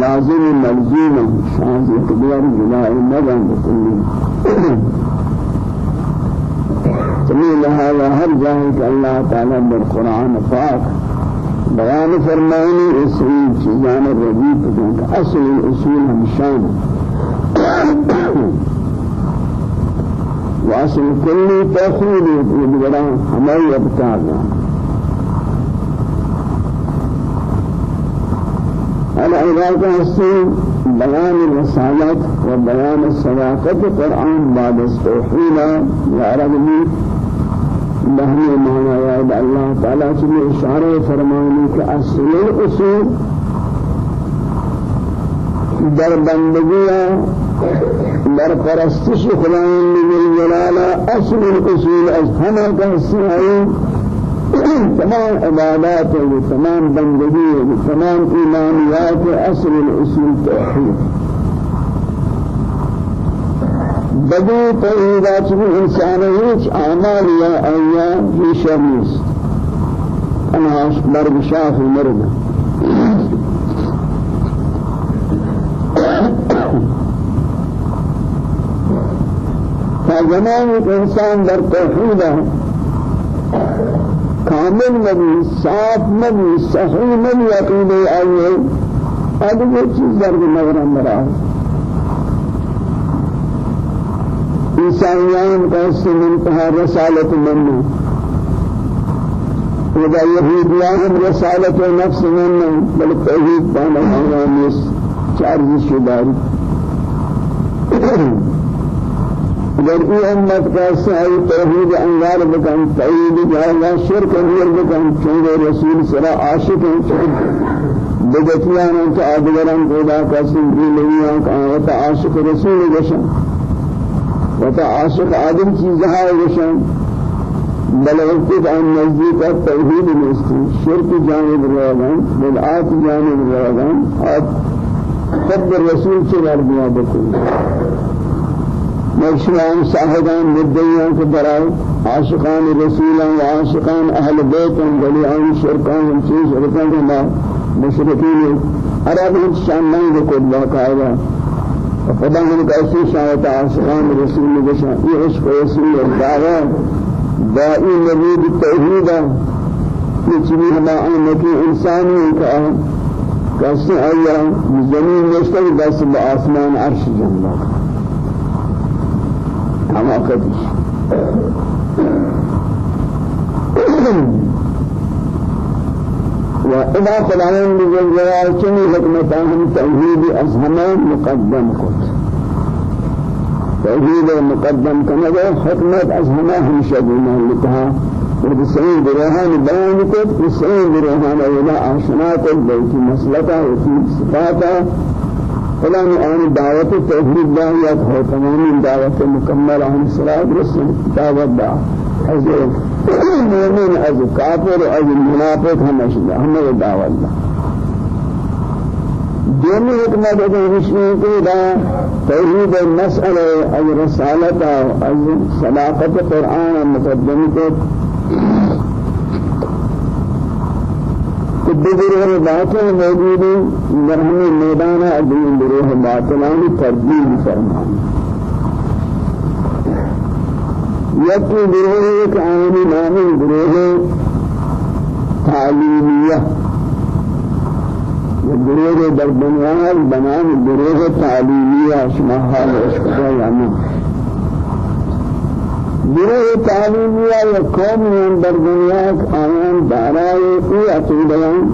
لازم ملزوم شان اقدار جلائے نبن بکلی سمیع لہذا ہر جاہے کہ اللہ تعالی بالقرآن پاک بیان فرمانی اصول چیزان الربیب کہ اصل الاصول ہمشان واصل كل تأخير يبقى همي يبتعنا العبادة السين بيان الرسالة وبيان الصداقة القرآن بعد التوحيد يا ربي بهني معنى يا الله تعالى چلی اشارة فرمانی کہ اصل الاصول در بندگی در پرستش خداوند جلال اصل الاصول از همه کسی تمام عبادات و تمام بندگی و تمام ایمانیات اصل الاصول توحید. بدو توحیدات انسان هیچ اعمال یا ایا هیچ نیست. أنا برگ شاف مرد فزمان انسان در توحید کامل نبی صاف نبی صحیح نبی عقیدہ آئیے اب یہ چیز در نظر مرا انسانیان کا اس سے منتہا رسالت منو ودا یہودیان رسالت نفس منو بل توحید پانا ہمیں چارج شداری۔ ای امت کا سعی توحید انوار بکن توحید جاہلا شرک انوار بکن چونگے رسول سرا عاشق ہیں۔ بدتیان انت آدگران پیدا کسی دیلیاں کا عاشق رسول گشن۔ وتا عاشق آدم چیزها گشن۔ بل وقت آن نزدیک توحید مستی شرک جانب روان بدعات جانب روان اور خود رسول سے مردیاں بکن۔ مشروعان صاحبان مدعیان کے برائے عاشقان رسولان و عاشقان اہل بیتان ولی آن شرکان ہم چیز شرکان کے بعد مشرقین عرب ہم شان نہیں بکل باقاعدہ فدا ہم کیسی شاہت عاشقان رسول بشان یہ عشق رسول دعوی. دائی نبی بالتوحید. یہ چیزی ہما آنکی انسانی کا کسی آیا زمین عرش جنبا کدیش وإذا خداوند جل جلاله چنی حکمتان توحید از همه مقدم کن توحید مقدم همه همشه گونه لکها ورسول بروحان بیان کن رسول بروحان أولا آشنا کن بیتی مسلطا وفي صفاتا. فلان آن دعوت توحید دعوت ہے تمام دعوت مکمل عن صلاة رسول دعوت دا از مومن از کافر از منافق دا ہمیں دعوت دا دین حکمت ہے رسول کو دا توحید مسئلہ از رسالت از صداقت قرآن مقدم کو بگروه باطل موجود در همه میدان ادین گروه باطلانی تبدیل فرمان. یکی گروه ایک آنی نامی گروه تعلیمیه. گروه در دنیا بنام گروه تعلیمیه. شما حال اشکتا گروه تعلیمیہ یا قوم در دنیا آیان دارائے ای عقیدیان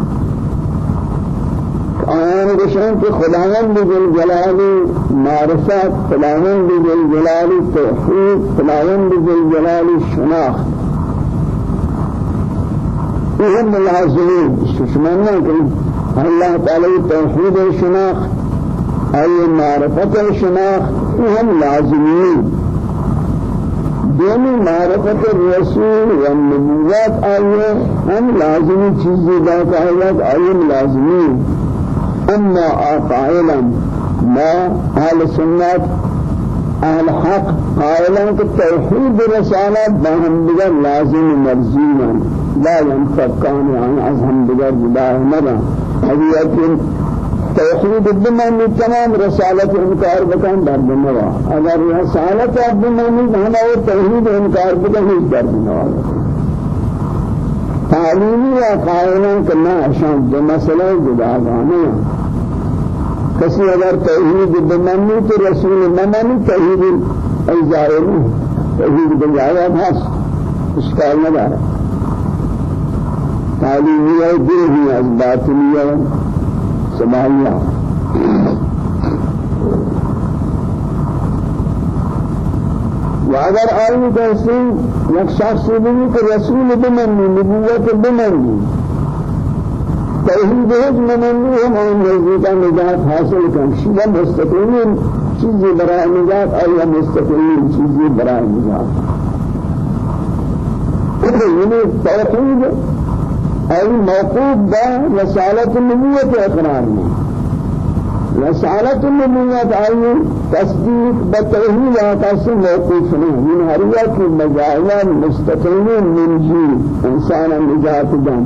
آیان گشن کہ خداوند جل جلالی معرفت خداوند جل جلالی توحید خداوند جل جلالی شناخت. یہ لازمین شماننا کہ اللہ تعالی توحید شناخت ای معرفت شناخت یہ لازمین دین معرفت الرسول و النبوات آئیے ہم لازمی چیزی ذات آیات آئیم لازمی. اما قائلا ما أهل سنت أهل حق قائلا کہ توحید رسالت باہم دیگر لازم مرزینا لا ينفقان عن از ہم دیگر جدا ابھی یقین توحید بمانی تمام رسالت انکار بکن در بنوا اگر رسالت بمانی ہمیں وہ توحید انکار ہی در بنوا تعلیمی یا قائلہ کرنا اشان دو مسئلہ جدا گانے کسی اگر توحید بمانی تو رسول بمانی توحید ایزائلی توحید بجایا بھاس اشکال نہ دارا تعلیمی یا دل ہی از باطنی سماعية وأگر آئی کیسے یک شخص بھی کہ رسول بمنی نبوت بمنی. توحید ہے بمنی ہم آن کا نجات حاصل کر شیعہ مستقیم چیزی برای نجات اور مستقیم چیزی برای نجات. یعنی توحید أي موقوف با رسالة النبوة إقرار میں رسالة النبوة أي تصديق بتوحيد وقاسم موقوف من هريا کی مجاہلہ مستقلين من جيل انسان نجات دم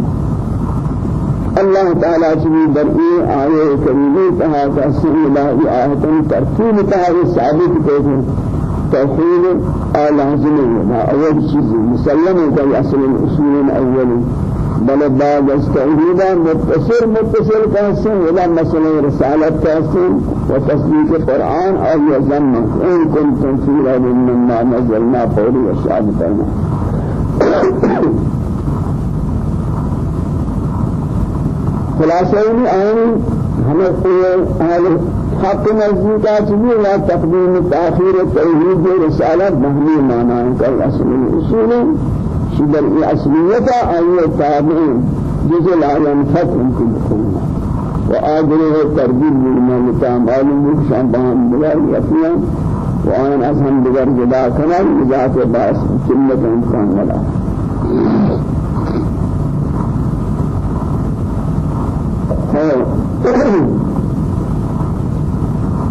الله تعالى سبحانه برئي آية كريمة تها تحسين الله آية ترتيب تها ثابت كيف توحيد لازم ہے اول چیز مسلم ہے اصل الاصول الأول بل بعد استعيدا متصل متصل كاسم ولا مسألة رسالة كاسم وتصديق القرآن أو يزم إن كنتم في ريب مما نزلنا قولي وشعب فرما خلاصة آن ہمیں اہل حق نزدیکات بھی لا تقدیم تاخیر توحید رسالت مہمی معنی کا اصل اصول شدر اصلیتا آئیے تابعین جزء لا ينفت ممكن يكون وآجره تربيل من متام معلوم شان بهم بلار يفيا وآن أسهم بغير جدا كنال إذاك باس كلمة إنسان ولا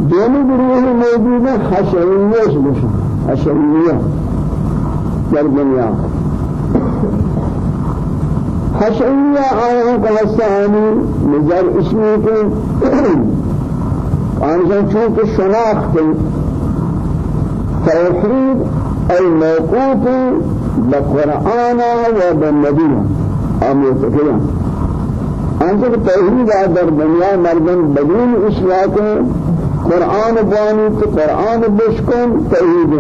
دونوں گروہ موجود ہیں حشریہ حشریہ در دنیا. حشریہ آیا کا ثانی نظر اسمی کے آنسان چونکہ شناخت توحید الموقوف بقرآن و بالنبی آمیت کیا انظر توحید در دنیا مردن بدون کے قرآن بانی تو قرآن بشکن توحید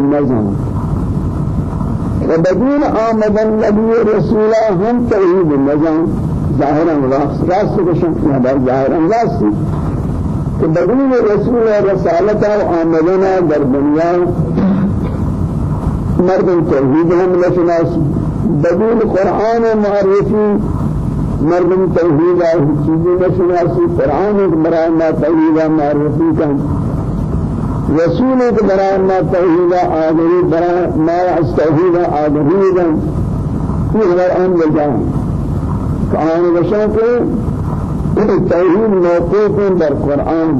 النظام وبدون آمد النبي رسولا هم توحيد النظام ظاهرا راس راس كشن هذا ظاهرا راس بدون رسول رسالة وآمدنا در دنيا مرد توحيد هم لشناس بدون قرآن معرفي مرد توحيد چیزیں لشناس قرآن برای ما توحيد معرفي كان رسول کے برائے ما توحید آدمی برائے ما دن یہ قرآن جان قرآن بشان کے توحید موقوف در قرآن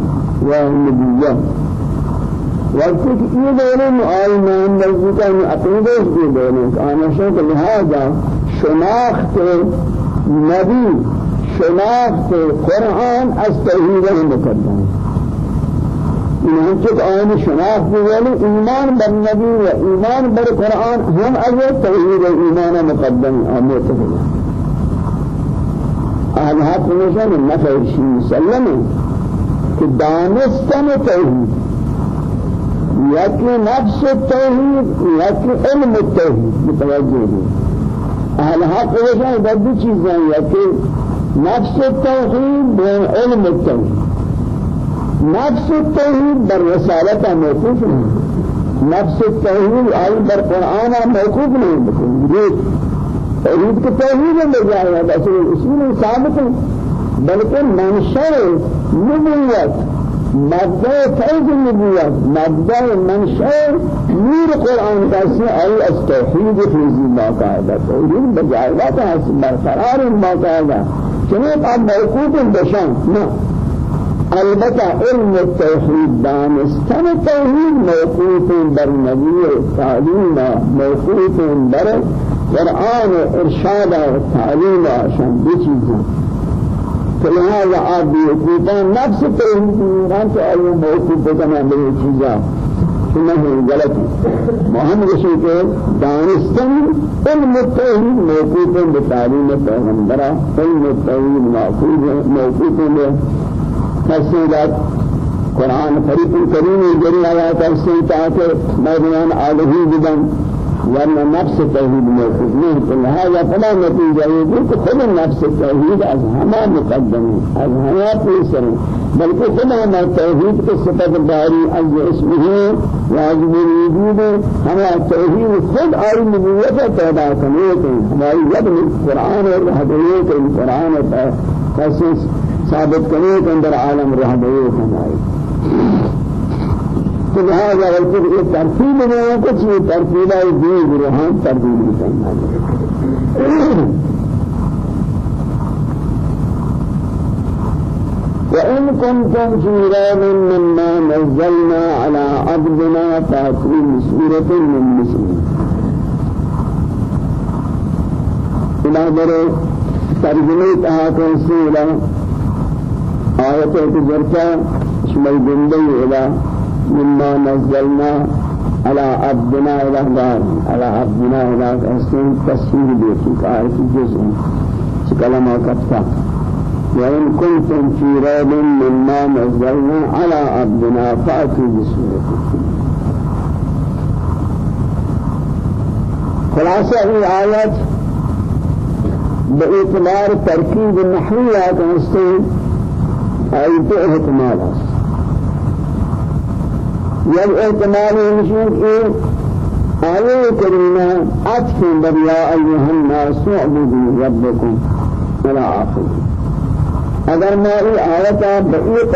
و نبیہ وقت یہ دورے میں آئی مان نزدیکہ میں بھی دورے قرآن بشان کے لہذا شناخت نبی شناخت قرآن از توحید مقدم إيمان چک آن شناخت بولی ایمان بر نبی و ایمان بر قرآن هم از توحید ایمان مقدم آمیت بولی أهل حق نشان نفع شی مسلمه که دانستن توحید. یکی نفس التوحید یکی علم التوحید متوجه دی أهل حق دو چیزیں یکی نفس التوحید و علم التوحید نفس التوحيد بر رسالة موقوف نفس التوحيد أي بر قرآن موقوف نہیں بکن توحید کے توحید میں جائے بس اصول ثابت ہے بلکہ منشأ نبوت مبدأ فیض النبوت مبدأ منشأ نور قرآن کا سے أي التوحيد فیضی باقاعدہ توحید بجائے لا برقرار باقاعدہ چنین آب موقوف بشان نہ البتة علم التوحید دانستن توحید موقوف بر نبی تعلیم موقوف بر قرآن ارشاد و تعلیم شان دو چیزیں فلهذا آپ بھی نفس توحید ایمان تو علم موقوف بکنا بے چیزاں نہیں غلط محمد رسول کے دانستن علم التوحید موقوف بتعلیم پیغمبرہ علم التوحید موقوف تفسیرات قرآن فريق الكريم جري على تفسير تاكر مردمان آلهی بدن ورنہ نفس توحید موجود نہیں تو لہذا فلا یہ کہ خود نفس توحید از ہما مقدم از پیسر بلکہ خود ہما توحید کے صفت داری از اسمه واجب الوجود ہما توحید خود اور نبوت پیدا کرنے کے ہماری جب قرآن اور حدیث قرآن کا ثابت کرنے کے اندر عالم رہبریت ہماری تو لہذا وقت یہ ترتیب میں ہے کچھ یہ ترتیب ہے دی گروہان ترتیب کرنا وإن كنتم في مما نزلنا على عبدنا فأتوا بسورة من مسلم. إلى درو ترجمة آية تجرتا شمال بندي إلى مما نزلنا على عبدنا إلى دار على عبدنا إلى أسن تسهيل بيتك آية جزء كلمة كفتا وإن كنتم في ريب مما نزلنا على عبدنا فأتوا بسورة خلاصة هي آيات باعتبار تركيب النحوية كنستين آية احتمال. است يل احتمال مشون إيه؟ آية كريمة عطف بريا أيها الناس اعبدوا ربكم ولا آخر اگر ما اي آية بئي